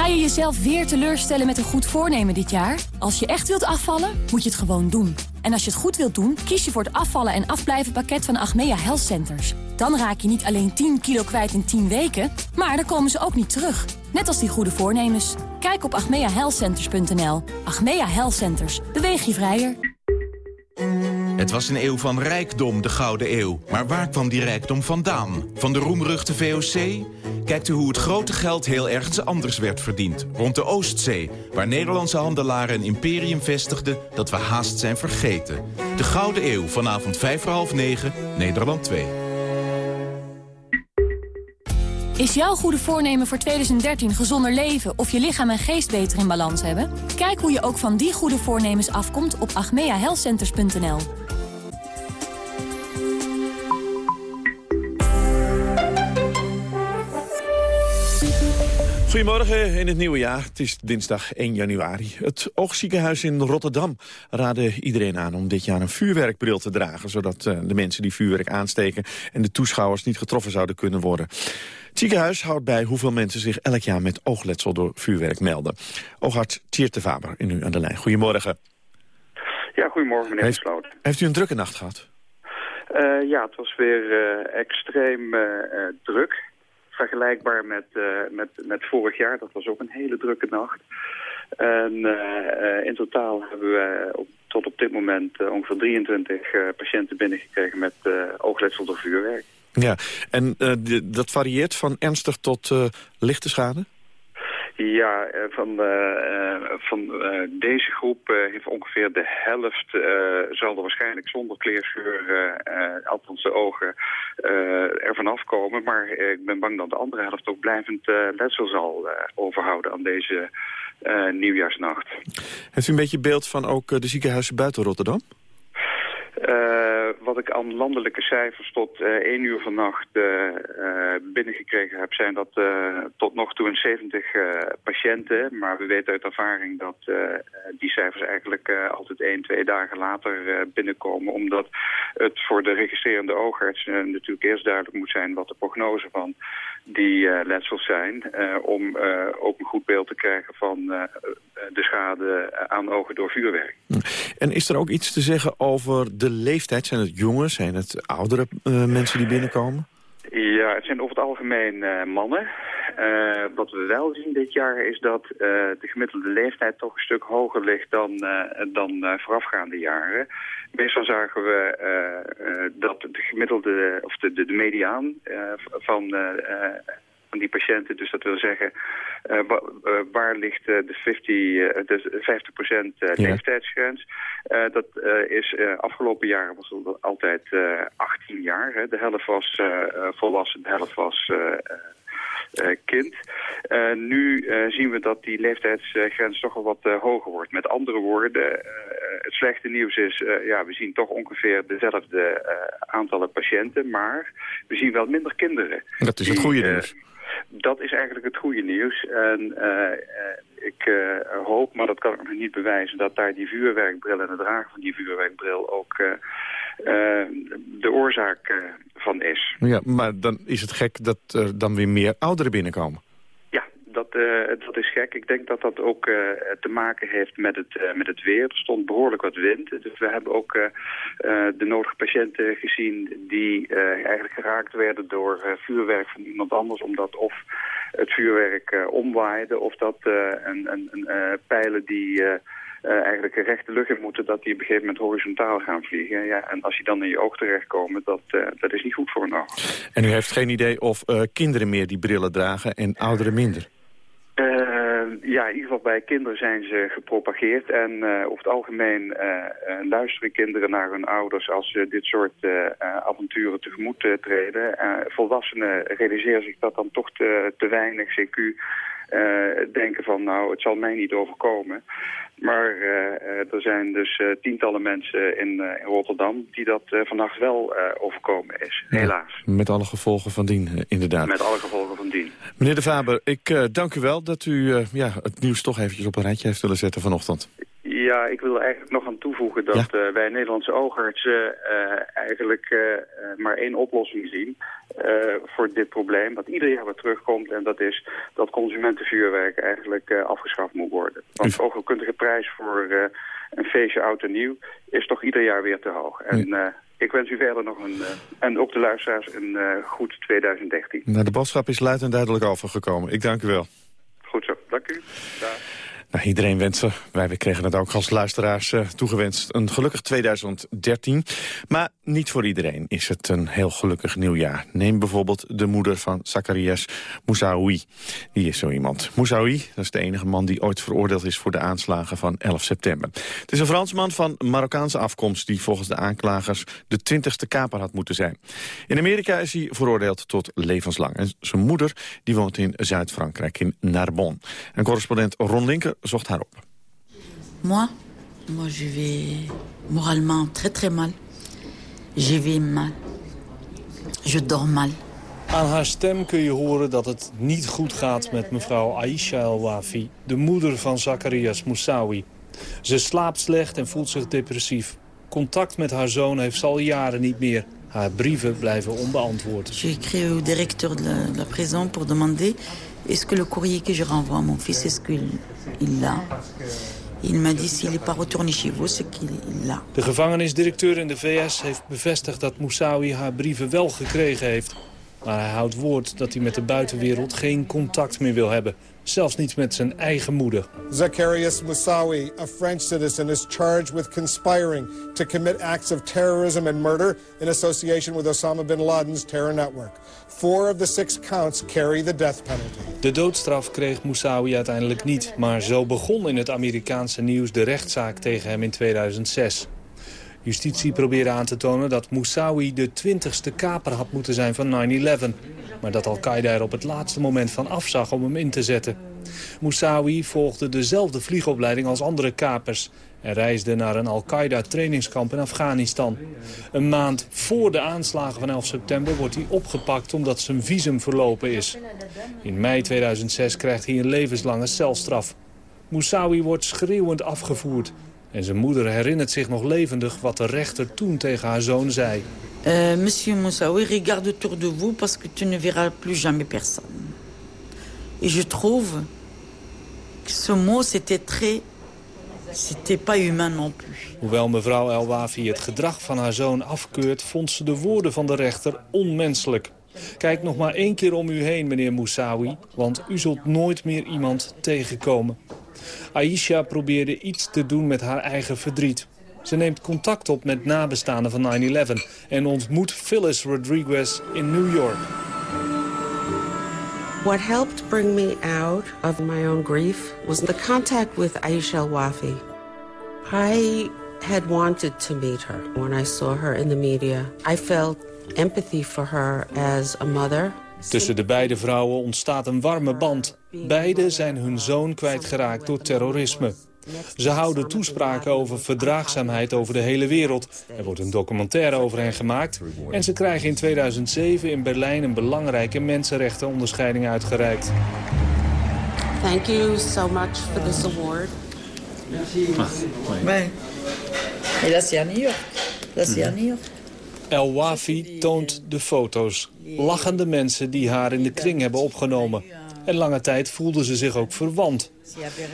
Ga je jezelf weer teleurstellen met een goed voornemen dit jaar? Als je echt wilt afvallen, moet je het gewoon doen. En als je het goed wilt doen, kies je voor het afvallen en afblijven pakket van Achmea Health Centers. Dan raak je niet alleen 10 kilo kwijt in 10 weken, maar dan komen ze ook niet terug. Net als die goede voornemens. Kijk op achmeahealthcenters.nl. Achmea Health Centers. Beweeg je vrijer. Het was een eeuw van rijkdom, de Gouden Eeuw. Maar waar kwam die rijkdom vandaan? Van de roemruchte VOC? Kijkt u hoe het grote geld heel ergens anders werd verdiend. Rond de Oostzee, waar Nederlandse handelaren een imperium vestigden... dat we haast zijn vergeten. De Gouden Eeuw, vanavond vijf voor half negen, Nederland 2. Is jouw goede voornemen voor 2013 gezonder leven of je lichaam en geest beter in balans hebben? Kijk hoe je ook van die goede voornemens afkomt op agmeahealthcenters.nl. Goedemorgen in het nieuwe jaar. Het is dinsdag 1 januari. Het Oogziekenhuis in Rotterdam raadde iedereen aan om dit jaar een vuurwerkbril te dragen... zodat eh, de mensen die vuurwerk aansteken en de toeschouwers niet getroffen zouden kunnen worden. Het ziekenhuis houdt bij hoeveel mensen zich elk jaar met oogletsel door vuurwerk melden. Oogarts Tjeerd Faber, in u aan de lijn. Goedemorgen. Ja, goedemorgen meneer heeft, Sloot. Heeft u een drukke nacht gehad? Uh, ja, het was weer uh, extreem uh, druk vergelijkbaar met, uh, met, met vorig jaar. Dat was ook een hele drukke nacht. En uh, in totaal hebben we tot op dit moment uh, ongeveer 23 patiënten binnengekregen met oogletsel door vuurwerk. Ja, en dat varieert van ernstig tot lichte schade? Ja, eh, van, uh, van uh, deze groep heeft ongeveer de helft, zal er waarschijnlijk zonder kleerscheur, althans de ogen, er vanaf komen. Maar ik ben bang dat de andere helft ook blijvend letsel zal overhouden aan deze nieuwjaarsnacht. Heeft u een beetje beeld van ook de ziekenhuizen buiten Rotterdam? Aan landelijke cijfers tot uh, 1 uur vannacht uh, binnengekregen heb... zijn dat tot nog toe een 70 patiënten. Maar we weten uit ervaring dat die cijfers eigenlijk altijd 1, 2 dagen later binnenkomen. Omdat het voor de registrerende oogarts natuurlijk eerst duidelijk moet zijn... wat de prognose van die letsels zijn. om ook een goed beeld te krijgen van de schade aan ogen door vuurwerk. En is er ook iets te zeggen over de leeftijd? Zijn het zijn het oudere uh, mensen die binnenkomen? Ja, het zijn over het algemeen uh, mannen. Uh, wat we wel zien dit jaar is dat de gemiddelde leeftijd toch een stuk hoger ligt dan, dan voorafgaande jaren. Meestal zagen we dat de gemiddelde, of de, de, de mediaan van van die patiënten. Dus dat wil zeggen, uh, waar ligt uh, de, 50, de 50% leeftijdsgrens? dat is afgelopen jaren was het altijd 18 jaar. Hè. De helft was volwassen, de helft was kind. nu zien we dat die leeftijdsgrens toch wel wat hoger wordt. Met andere woorden, het slechte nieuws is, ja, we zien toch ongeveer dezelfde aantallen patiënten, maar we zien wel minder kinderen. Dat is het goede nieuws dat is eigenlijk het goede nieuws. En uh, ik uh, hoop, maar dat kan ik nog niet bewijzen... dat daar die vuurwerkbril en het dragen van die vuurwerkbril ook uh, de oorzaak van is. Ja, maar dan is het gek dat er dan weer meer ouderen binnenkomen dat, uh, dat is gek. Ik denk dat dat ook uh, te maken heeft met het, uh, met het weer. Er stond behoorlijk wat wind. Dus we hebben ook de nodige patiënten gezien die eigenlijk geraakt werden door vuurwerk van iemand anders. Omdat of het vuurwerk omwaaide of dat een, een, een pijlen die... eigenlijk recht de lucht in moeten, dat die op een gegeven moment horizontaal gaan vliegen. Ja, en als die dan in je oog terechtkomen, dat, dat is niet goed voor een oog. En u heeft geen idee of kinderen meer die brillen dragen en ouderen minder? Ja, in ieder geval bij kinderen zijn ze gepropageerd. En uh, over het algemeen uh, luisteren kinderen naar hun ouders als ze dit soort avonturen tegemoet treden. volwassenen realiseren zich dat dan toch te, te weinig CQ denken van nou, het zal mij niet overkomen. Maar uh, er zijn dus uh, tientallen mensen in, in, Rotterdam die dat vannacht wel overkomen is, helaas. Met alle gevolgen van dien, inderdaad. Met alle gevolgen van dien. Meneer De Faber, ik dank u wel dat u ja, het nieuws toch eventjes op een rijtje heeft willen zetten vanochtend. Ja, ik wil eigenlijk nog aan toevoegen dat ja. wij Nederlandse oogartsen eigenlijk maar één oplossing zien voor dit probleem. Wat ieder jaar weer terugkomt en dat is dat consumentenvuurwerk eigenlijk afgeschaft moet worden. Want al kunt prijs voor een feestje oud en nieuw is toch ieder jaar weer te hoog. En ik wens u verder nog een, uh, en ook de luisteraars een goed 2013. Nou, de boodschap is luid en duidelijk overgekomen. Ik dank u wel. Goed zo, dank u. Dag. Nou, iedereen wensen, wij kregen het ook als luisteraars uh, toegewenst, een gelukkig 2013. Maar niet voor iedereen is het een heel gelukkig nieuwjaar. Neem bijvoorbeeld de moeder van Zacharias Moussaoui. Die is zo iemand. Moussaoui, dat is de enige man die ooit veroordeeld is voor de aanslagen van 11 september. Het is een Fransman van Marokkaanse afkomst die volgens de aanklagers de 20ste kaper had moeten zijn. In Amerika is hij veroordeeld tot levenslang. En zijn moeder die woont in Zuid-Frankrijk, in Narbonne. En correspondent Ron Linker zocht haar op. Moi, moi je vais moralement très très mal. Je vais mal. Je dors mal. Aan haar stem kun je horen dat het niet goed gaat met mevrouw Aisha El-Wafi, de moeder van Zacharias Moussaoui. Ze slaapt slecht en voelt zich depressief. Contact met haar zoon heeft ze al jaren niet meer. Haar brieven blijven onbeantwoord. J'ai écrit au directeur de la, de la prison pour demander est-ce que le courrier que je renvoie à mon fils, est-ce qu'il l'a Il m'a dit s'il n'est pas retourné chez vous, c'est qu'il l'a. De gevangenisdirecteur in de VS heeft bevestigd dat Moussaoui haar brieven wel gekregen heeft. Maar hij houdt woord dat hij met de buitenwereld geen contact meer wil hebben. Zelfs niet met zijn eigen moeder. Zacharias Moussaoui, a French citizen, is charged with conspiring to commit acts of terrorism and murder in association with Osama bin Laden's terror network. Four of the six counts carry the death penalty. De doodstraf kreeg Moussaoui uiteindelijk niet, maar zo begon in het Amerikaanse nieuws de rechtszaak tegen hem in 2006. Justitie probeerde aan te tonen dat Moussaoui de twintigste kaper had moeten zijn van 9-11. Maar dat Al-Qaeda er op het laatste moment van afzag om hem in te zetten. Moussaoui volgde dezelfde vliegopleiding als andere kapers... en reisde naar een Al-Qaeda-trainingskamp in Afghanistan. Een maand voor de aanslagen van 11 september wordt hij opgepakt omdat zijn visum verlopen is. In mei 2006 krijgt hij een levenslange celstraf. Moussaoui wordt schreeuwend afgevoerd... En zijn moeder herinnert zich nog levendig wat de rechter toen tegen haar zoon zei. Uh, Monsieur Moussaoui, regarde autour de vous parce que tu ne verras plus jamais personne. Et je trouve que ce mot c'était très... C'était pas humain non plus. Hoewel mevrouw El Wafi het gedrag van haar zoon afkeurt... vond ze de woorden van de rechter onmenselijk. Kijk nog maar één keer om u heen, meneer Moussaoui... want u zult nooit meer iemand tegenkomen. Aisha probeerde iets te doen met haar eigen verdriet. Ze neemt contact op met nabestaanden van 9-11 en ontmoet Phyllis Rodriguez in New York. What helped bring me out of my own grief was the contact with Aisha Wafi. I had wanted to meet her when I saw her in the media. I felt empathy for her as a mother Tussen de beide vrouwen ontstaat een warme band. Beide zijn hun zoon kwijtgeraakt door terrorisme. Ze houden toespraken over verdraagzaamheid over de hele wereld. Er wordt een documentaire over hen gemaakt. En ze krijgen in 2007 in Berlijn een belangrijke mensenrechtenonderscheiding uitgereikt. Thank you so much for this award. Ouais. Et là, c'est à New York. Là, c'est à New York. El Wafi toont de foto's. Lachende mensen die haar in de kring hebben opgenomen. En lange tijd voelde ze zich ook verwant.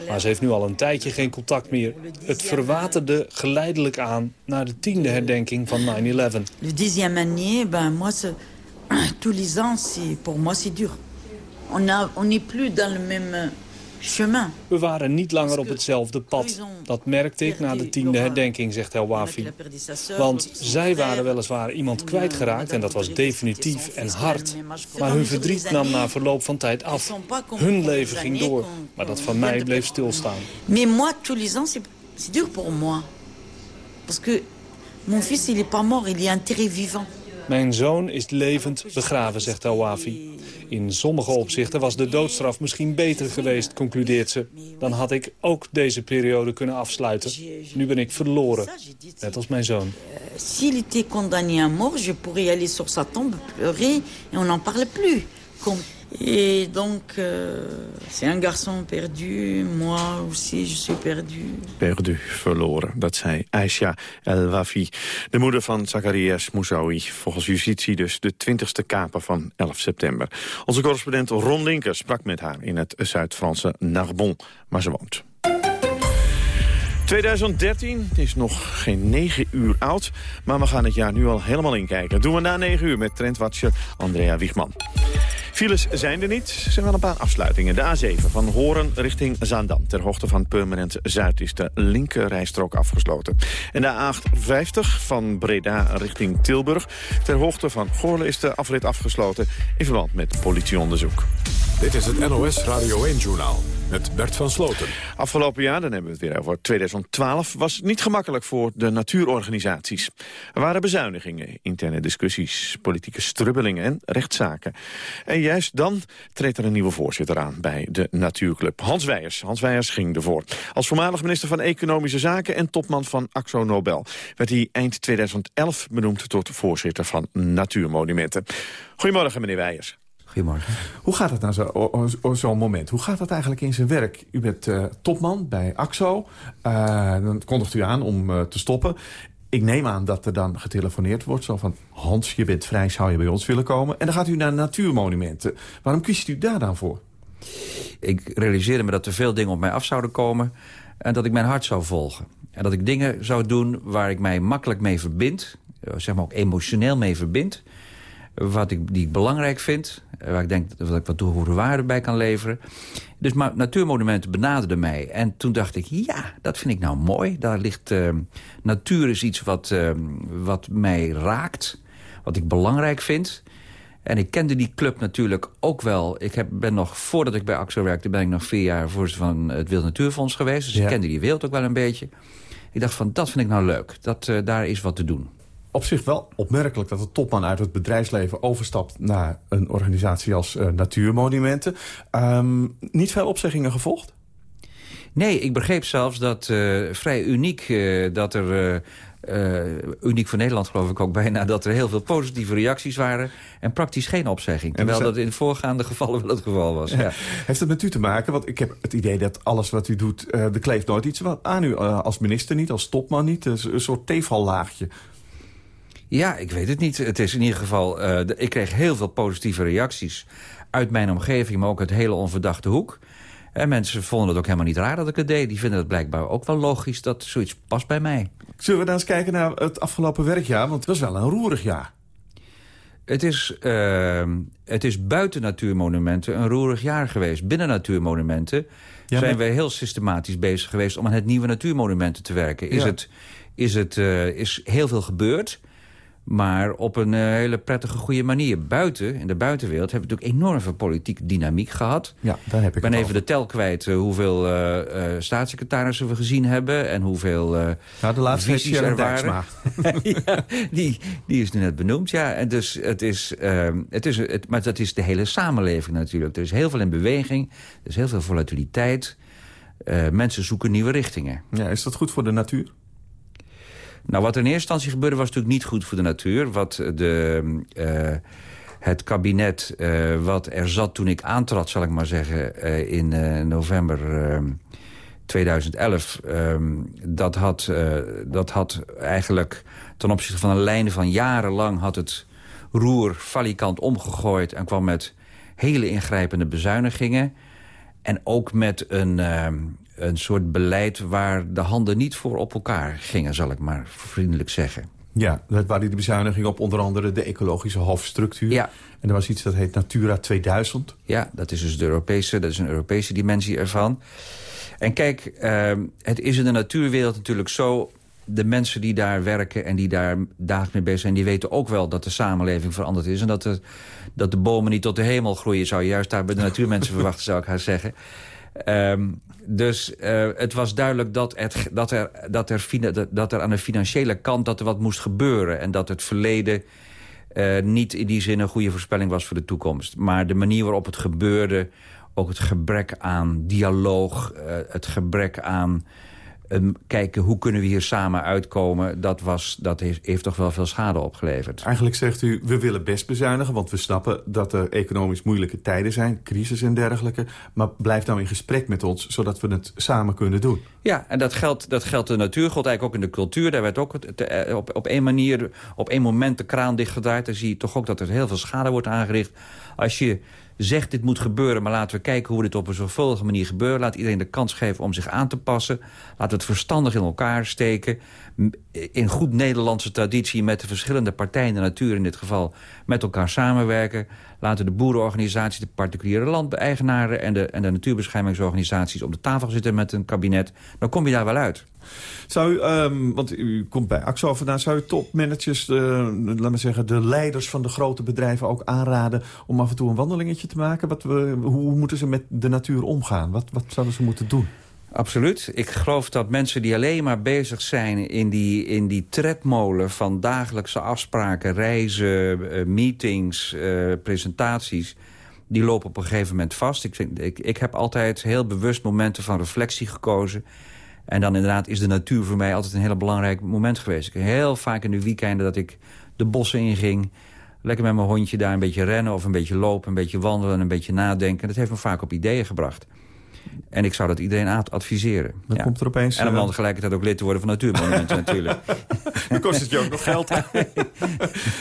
Maar ze heeft nu al een tijdje geen contact meer. Het verwaterde geleidelijk aan naar de tiende herdenking van 9-11. Le dixième année, ben moi, tous les ans, pour moi, c'est dur. On n'est plus dans le même. We waren niet langer op hetzelfde pad. Dat merkte ik na de tiende herdenking, zegt El Wafi. Want zij waren weliswaar iemand kwijtgeraakt en dat was definitief en hard. Maar hun verdriet nam na verloop van tijd af. Hun leven ging door, maar dat van mij bleef stilstaan. Mais moi, tous les ans, c'est dur pour moi. Parce que mon fils, il est pas mort, il est enterré vivant. Mijn zoon is levend begraven, zegt El Wafi. In sommige opzichten was de doodstraf misschien beter geweest, concludeert ze. Dan had ik ook deze periode kunnen afsluiten. Nu ben ik verloren, net als mijn zoon. S'il était condamné à mort, je pourrais aller sur sa tombe pleurer et on n'en parle plus. Et donc, euh, c'est un garçon perdu. Moi aussi, je suis perdu. Perdu, verloren. Dat zei Aisha El-Wafi, de moeder van Zacharias Moussaoui. Volgens justitie dus de 20ste kaper van 11 september. Onze correspondent Ron Linker sprak met haar in het Zuid-Franse Narbonne, waar ze woont. 2013 is nog geen 9 uur oud, maar we gaan het jaar nu al helemaal inkijken. Doen we na 9 uur met trendwatcher Andrea Wiegman. Files zijn er niet, er zijn wel een paar afsluitingen. De A7 van Horen richting Zaandam. Ter hoogte van Permanent Zuid is de linker rijstrook afgesloten. En de A58 van Breda richting Tilburg. Ter hoogte van Goorle is de afrit afgesloten in verband met politieonderzoek. Dit is het NOS Radio 1-journaal met Bert van Sloten. Afgelopen jaar, dan hebben we het weer over 2012, was het niet gemakkelijk voor de natuurorganisaties. Er waren bezuinigingen, interne discussies, politieke strubbelingen en rechtszaken. En juist dan treedt er een nieuwe voorzitter aan bij de Natuurclub. Hans Weijers. Hans Weijers ging ervoor. Als voormalig minister van Economische Zaken en topman van Axo Nobel... werd hij eind 2011 benoemd tot voorzitter van Natuurmonumenten. Goedemorgen, meneer Weijers. Goedemorgen. Hoe gaat het nou zo- zo'n moment? Hoe gaat dat eigenlijk in zijn werk? U bent eh, topman bij AXO. Eh, dan kondigt u aan om eh, te stoppen. Ik neem aan dat er dan getelefoneerd wordt. Zo van, Hans, je bent vrij, zou je bij ons willen komen? En dan gaat u naar natuurmonumenten. Waarom kiest u daar dan voor? Ik realiseerde me dat er veel dingen op mij af zouden komen... en dat ik mijn hart zou volgen. En dat ik dingen zou doen waar ik mij makkelijk mee verbind... zeg maar ook emotioneel mee verbind... wat ik, die ik belangrijk vind... eh, waar ik denk dat ik wat toegevoegde waarde bij kan leveren. Dus maar, natuurmonumenten benaderden mij. En toen dacht ik, ja, dat vind ik nou mooi. Daar ligt... eh, natuur is iets wat, eh, wat mij raakt, wat ik belangrijk vind... En ik kende die club natuurlijk ook wel. Ik heb, ben nog, voordat ik bij AXO werkte... ben ik nog vier jaar voorzitter van het Wild Natuurfonds geweest. Dus Ja. ik kende die wereld ook wel een beetje. Ik dacht van, dat vind ik nou leuk. Dat, daar is wat te doen. Op zich wel opmerkelijk dat de topman uit het bedrijfsleven overstapt... naar een organisatie als eh, Natuurmonumenten. Ehm, niet veel opzeggingen gevolgd? Nee, ik begreep zelfs dat eh, vrij uniek eh, dat er... uniek voor Nederland geloof ik ook bijna... dat er heel veel positieve reacties waren... en praktisch geen opzegging. Terwijl dat in voorgaande gevallen wel het geval was. Ja. Heeft het met u te maken? Want ik heb het idee dat alles wat u doet... er kleeft nooit iets wat aan u. als minister niet, als topman niet. Dus een soort tevallaagje. Ja, ik weet het niet. Het is in ieder geval... eh, ik kreeg heel veel positieve reacties uit mijn omgeving... maar ook uit hele onverdachte hoek. En mensen vonden het ook helemaal niet raar dat ik het deed. Die vinden het blijkbaar ook wel logisch dat zoiets past bij mij. Zullen we dan eens kijken naar het afgelopen werkjaar? Want het was wel een roerig jaar. Het is, eh, het is buiten natuurmonumenten een roerig jaar geweest. Binnen natuurmonumenten Ja, zijn maar- we heel systematisch bezig geweest... om aan het nieuwe natuurmonumenten te werken. Is, Ja. het, is, het, eh, is heel veel gebeurd... Maar op een eh, hele prettige, goede manier. Buiten, in de buitenwereld, hebben we natuurlijk enorm veel politieke dynamiek gehad. Ja, daar heb ik ben even de tel kwijt uh, hoeveel uh, staatssecretarissen we gezien hebben... en hoeveel nou, de laatste visies er waren. ja, die, die is nu net benoemd, ja. En dus het is, ehm, het is, het, maar dat is de hele samenleving natuurlijk. Er is heel veel in beweging, er is heel veel volatiliteit. mensen zoeken nieuwe richtingen. Ja, is dat goed voor de natuur? Nou, wat er in eerste instantie gebeurde was natuurlijk niet goed voor de natuur. Wat de, uh, het kabinet uh, wat er zat toen ik aantrad, zal ik maar zeggen... Uh, in november 2011, ehm, dat, had, dat had eigenlijk ten opzichte van een lijn van jarenlang... had het roer valikant omgegooid en kwam met hele ingrijpende bezuinigingen... En ook met een, ehm, een soort beleid waar de handen niet voor op elkaar gingen, zal ik maar vriendelijk zeggen. Ja, dat waren de bezuinigingen op onder andere de ecologische hoofdstructuur. Ja. En er was iets dat heet Natura 2000. Ja, dat is dus de Europese, dat is een Europese dimensie ervan. En kijk, uh, het is in de natuurwereld natuurlijk zo... de mensen die daar werken en die daar dagelijks mee bezig zijn... die weten ook wel dat de samenleving veranderd is... en dat de, dat de bomen niet tot de hemel groeien... zou je juist daar bij de natuurmensen verwachten, zou ik haar zeggen. Um, dus uh, het was duidelijk dat, dat, er, dat, er, dat er aan de financiële kant dat er wat moest gebeuren. En dat het verleden uh, niet in die zin een goede voorspelling was voor de toekomst. Maar de manier waarop het gebeurde, ook het gebrek aan dialoog... Uh, het gebrek aan um, kijken hoe kunnen we hier samen uitkomen... dat, was, dat heeft, heeft, toch wel veel schade opgeleverd. Eigenlijk zegt u, we willen best bezuinigen... want we snappen dat er economisch moeilijke tijden zijn... crisis en dergelijke. Maar blijf nou in gesprek met ons, zodat we het samen kunnen doen. Ja, en dat geldt, dat geldt de natuurgod, eigenlijk ook in de cultuur. Daar werd ook te, eh, op, op één manier, op één moment de kraan dichtgedraaid. Dan zie je toch ook dat er heel veel schade wordt aangericht. Als je zegt dit moet gebeuren, maar laten we kijken hoe dit op een zorgvuldige manier gebeurt. Laat iedereen de kans geven om zich aan te passen. Laat het verstandig in elkaar steken. In goed Nederlandse traditie met de verschillende partijen, de natuur in dit geval, met elkaar samenwerken. Laten de boerenorganisaties, de particuliere landeigenaren en de, en de natuurbeschermingsorganisaties op de tafel zitten met een kabinet. Dan kom je daar wel uit. Zou u, um, want u komt bij AXO vandaan, zou u topmanagers, uh, laat maar zeggen, de leiders van de grote bedrijven ook aanraden om af en toe een wandelingetje te maken? Wat we, hoe moeten ze met de natuur omgaan? Wat, wat zouden ze moeten doen? Absoluut. Ik geloof dat mensen die alleen maar bezig zijn in die, in die tredmolen van dagelijkse afspraken, reizen, uh, meetings, uh, presentaties, die lopen op een gegeven moment vast. Ik, ik, ik heb altijd heel bewust momenten van reflectie gekozen. En dan inderdaad is de natuur voor mij altijd een heel belangrijk moment geweest. Ik heb heel vaak in de weekenden dat ik de bossen inging. Lekker met mijn hondje daar een beetje rennen of een beetje lopen, een beetje wandelen en een beetje nadenken. Dat heeft me vaak op ideeën gebracht. En ik zou dat iedereen adviseren. Ja. komt er opeens... En om dan tegelijkertijd ook lid te worden van Natuurmonumenten natuurlijk. Dan kost het je ook nog geld. nee,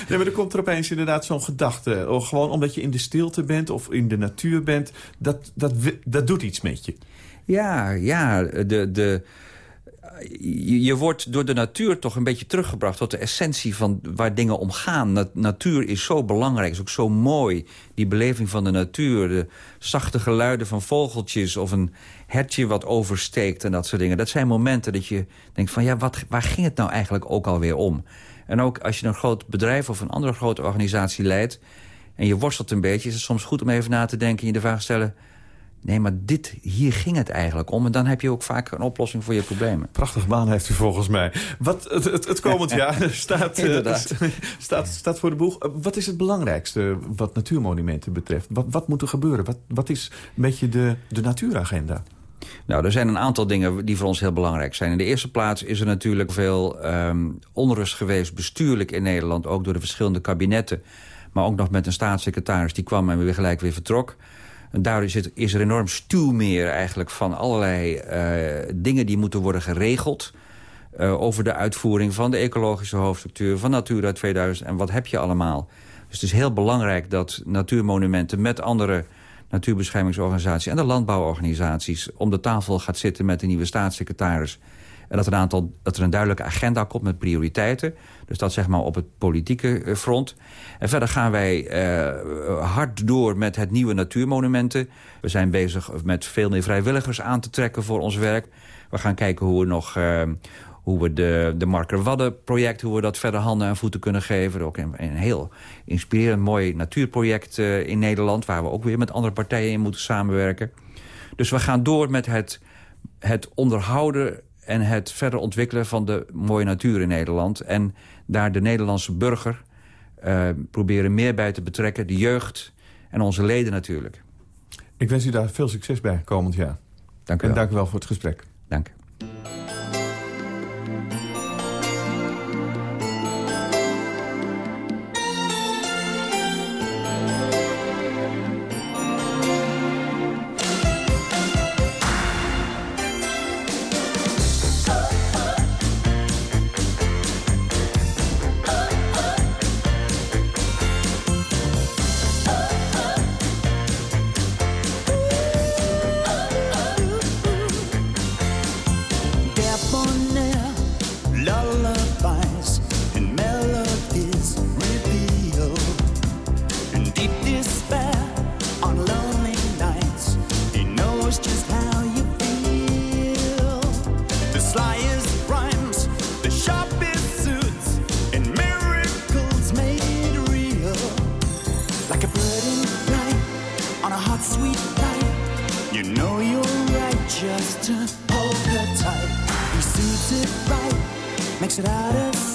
maar dan komt er opeens inderdaad zo'n gedachte. Gewoon omdat je in de stilte bent of in de natuur bent. Dat, dat, dat doet iets met je. Ja, ja. De, de, je, wordt door de natuur toch een beetje teruggebracht... tot de essentie van waar dingen om gaan. natuur is zo belangrijk, is ook zo mooi. Die beleving van de natuur, de zachte geluiden van vogeltjes... of een hertje wat oversteekt en dat soort dingen. Dat zijn momenten dat je denkt van... ja, wat, waar ging het nou eigenlijk ook alweer om? En ook als je een groot bedrijf of een andere grote organisatie leidt... en je worstelt een beetje, is het soms goed om even na te denken... en je de vraag te stellen Nee, maar dit, hier ging het eigenlijk om. En dan heb je ook vaak een oplossing voor je problemen. Prachtige baan heeft u volgens mij. Wat het, het, het komend jaar staat, uh, staat, staat voor de boeg. Wat is het belangrijkste wat natuurmonumenten betreft? Wat, wat moet er gebeuren? Wat, wat is een beetje de, de natuuragenda? Nou, er zijn een aantal dingen die voor ons heel belangrijk zijn. In de eerste plaats is er natuurlijk veel um, onrust geweest... bestuurlijk in Nederland, ook door de verschillende kabinetten. Maar ook nog met een staatssecretaris die kwam en weer gelijk weer vertrok... En daardoor is, is er enorm stuwmeer eigenlijk van allerlei uh, dingen die moeten worden geregeld. Uh, over de uitvoering van de ecologische hoofdstructuur, van Natura 2000 en wat heb je allemaal. Dus het is heel belangrijk dat natuurmonumenten met andere natuurbeschermingsorganisaties en de landbouworganisaties om de tafel gaat zitten met de nieuwe staatssecretaris en dat er, een aantal, dat er een duidelijke agenda komt met prioriteiten. Dus dat zeg maar op het politieke eh, front. En verder gaan wij uh, hard door met het nieuwe natuurmonumenten. We zijn bezig met veel meer vrijwilligers aan te trekken voor ons werk. We gaan kijken hoe we nog... Uh, hoe we de, de Marker Wadden project, hoe we dat verder handen en voeten kunnen geven. Ook een, heel inspirerend mooi natuurproject in Nederland... waar we ook weer met andere partijen in moeten samenwerken. Dus we gaan door met het, het onderhouden en het verder ontwikkelen van de mooie natuur in Nederland. En daar de Nederlandse burger uh, proberen meer bij te betrekken. De jeugd en onze leden natuurlijk. Ik wens u daar veel succes bij komend jaar. Dank u en wel. dank u wel voor het gesprek. Dank. la la was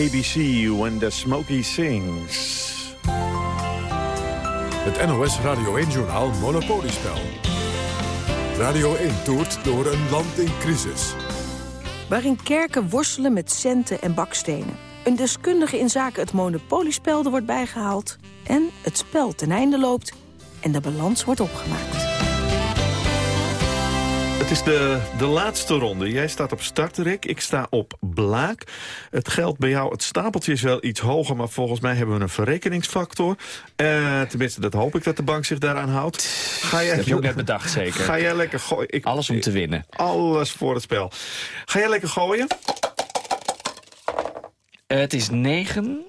ABC, When the Smoky Sings. Het NOS Radio 1-journaal Monopoliespel. Radio 1 toert door een land in crisis. Waarin kerken worstelen met centen en bakstenen. Een deskundige in zaken het monopoliespel er wordt bijgehaald... en het spel ten einde loopt en de balans wordt opgemaakt. Het is de, de laatste ronde. Jij staat op start, Rick. Ik sta op blaak. Het geldt bij jou, het stapeltje is wel iets hoger... maar volgens mij hebben we een verrekeningsfactor. Uh, tenminste, dat hoop ik dat de bank zich daaraan houdt. Ga jij, dat heb je ook net bedacht, zeker. Ga jij lekker gooien? Ik, Alles om te winnen. Alles voor het spel. Ga jij lekker gooien? Uh, het is 9.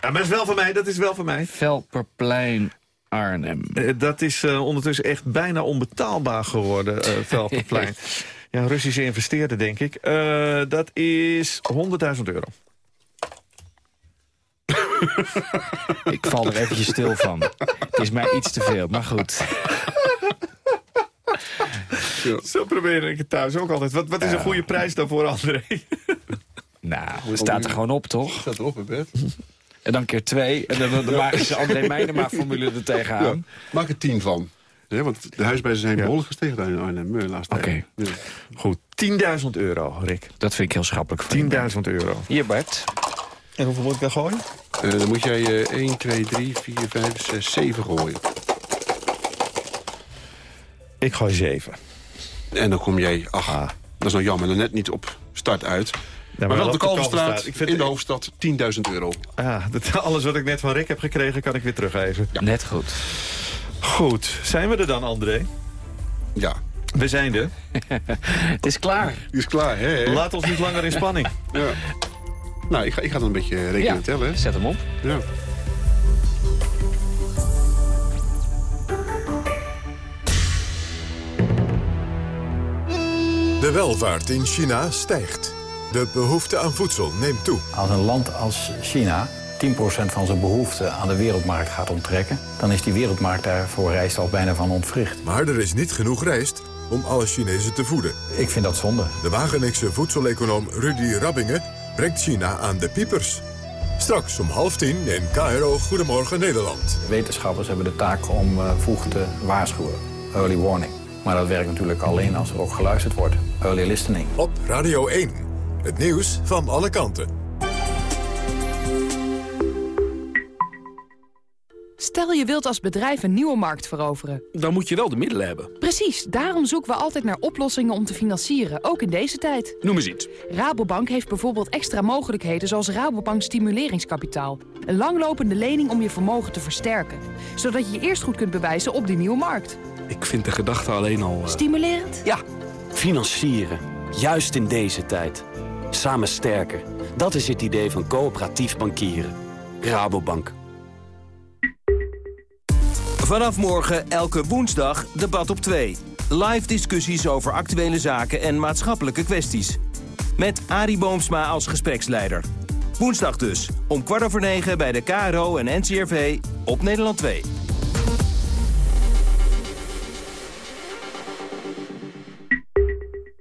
Ja, maar dat is wel van mij, dat is wel van mij. Velperplein Arnhem. Uh, dat is uh, ondertussen echt bijna onbetaalbaar geworden, uh, Velperplein. ja, Russische investeerder, denk ik. dat is 100.000 euro. ik val er eventjes stil van. Het is mij iets te veel, maar goed. Zo probeer ik het thuis ook altijd. Wat, wat is een goede prijs daarvoor, André? nou, het staat er gewoon op, toch? staat erop, hè, Bert? En dan keer twee. En dan de magische André Meijnema-formule er tegenaan. Ja, maak er tien van. Ja, want de huisprijzen zijn behoorlijk gestegen in Arnhem de laatste Oké. Ja. Goed, 10.000 euro, Rick. Dat vind ik heel schappelijk van 10.000 euro. Hier, Bert. En hoeveel moet ik dan gooien? Uh, dan moet jij uh, 1, 2, 3, 4, 5, 6, 7 gooien. Ik gooi 7. En dan kom jij, ach, ah. dat is nou jammer, dan net niet op start uit. Ja, maar, maar wel op de Kalverstraat, in de hoofdstad, 10.000 euro. Ah, dat, alles wat ik net van Rick heb gekregen, kan ik weer teruggeven. Ja. Net goed. Goed, zijn we er dan, André? Ja. We zijn er. Het is klaar. Het is klaar, hè? Laat ons niet langer in spanning. ja. Nou, ik ga, ik ga dan een beetje rekenen ja. tellen. Hè? Zet hem op. Ja. De welvaart in China stijgt. De behoefte aan voedsel neemt toe. Als een land als China 10% van zijn behoefte aan de wereldmarkt gaat onttrekken... dan is die wereldmarkt daarvoor rijst al bijna van ontwricht. Maar er is niet genoeg rijst om alle Chinezen te voeden. Ik vind dat zonde. De Wageningse voedseleconoom Rudy Rabbingen brengt China aan de piepers. Straks om half tien in KRO Goedemorgen Nederland. Wetenschappers hebben de taak om uh, vroeg te waarschuwen. Early warning. Maar dat werkt natuurlijk alleen als er ook geluisterd wordt. Early listening. Op Radio 1. Het nieuws van alle kanten. Stel je wilt als bedrijf een nieuwe markt veroveren. Dan moet je wel de middelen hebben. Precies, daarom zoeken we altijd naar oplossingen om te financieren, ook in deze tijd. Noem eens iets. Rabobank heeft bijvoorbeeld extra mogelijkheden zoals Rabobank Stimuleringskapitaal. Een langlopende lening om je vermogen te versterken. Zodat je je eerst goed kunt bewijzen op die nieuwe markt. Ik vind de gedachte alleen al... Uh... Stimulerend? Ja. Financieren. Juist in deze tijd. Samen sterker. Dat is het idee van coöperatief bankieren. Rabobank. Vanaf morgen elke woensdag debat op 2. Live discussies over actuele zaken en maatschappelijke kwesties. Met Arie Boomsma als gespreksleider. Woensdag dus, om kwart over negen bij de KRO en NCRV op Nederland 2.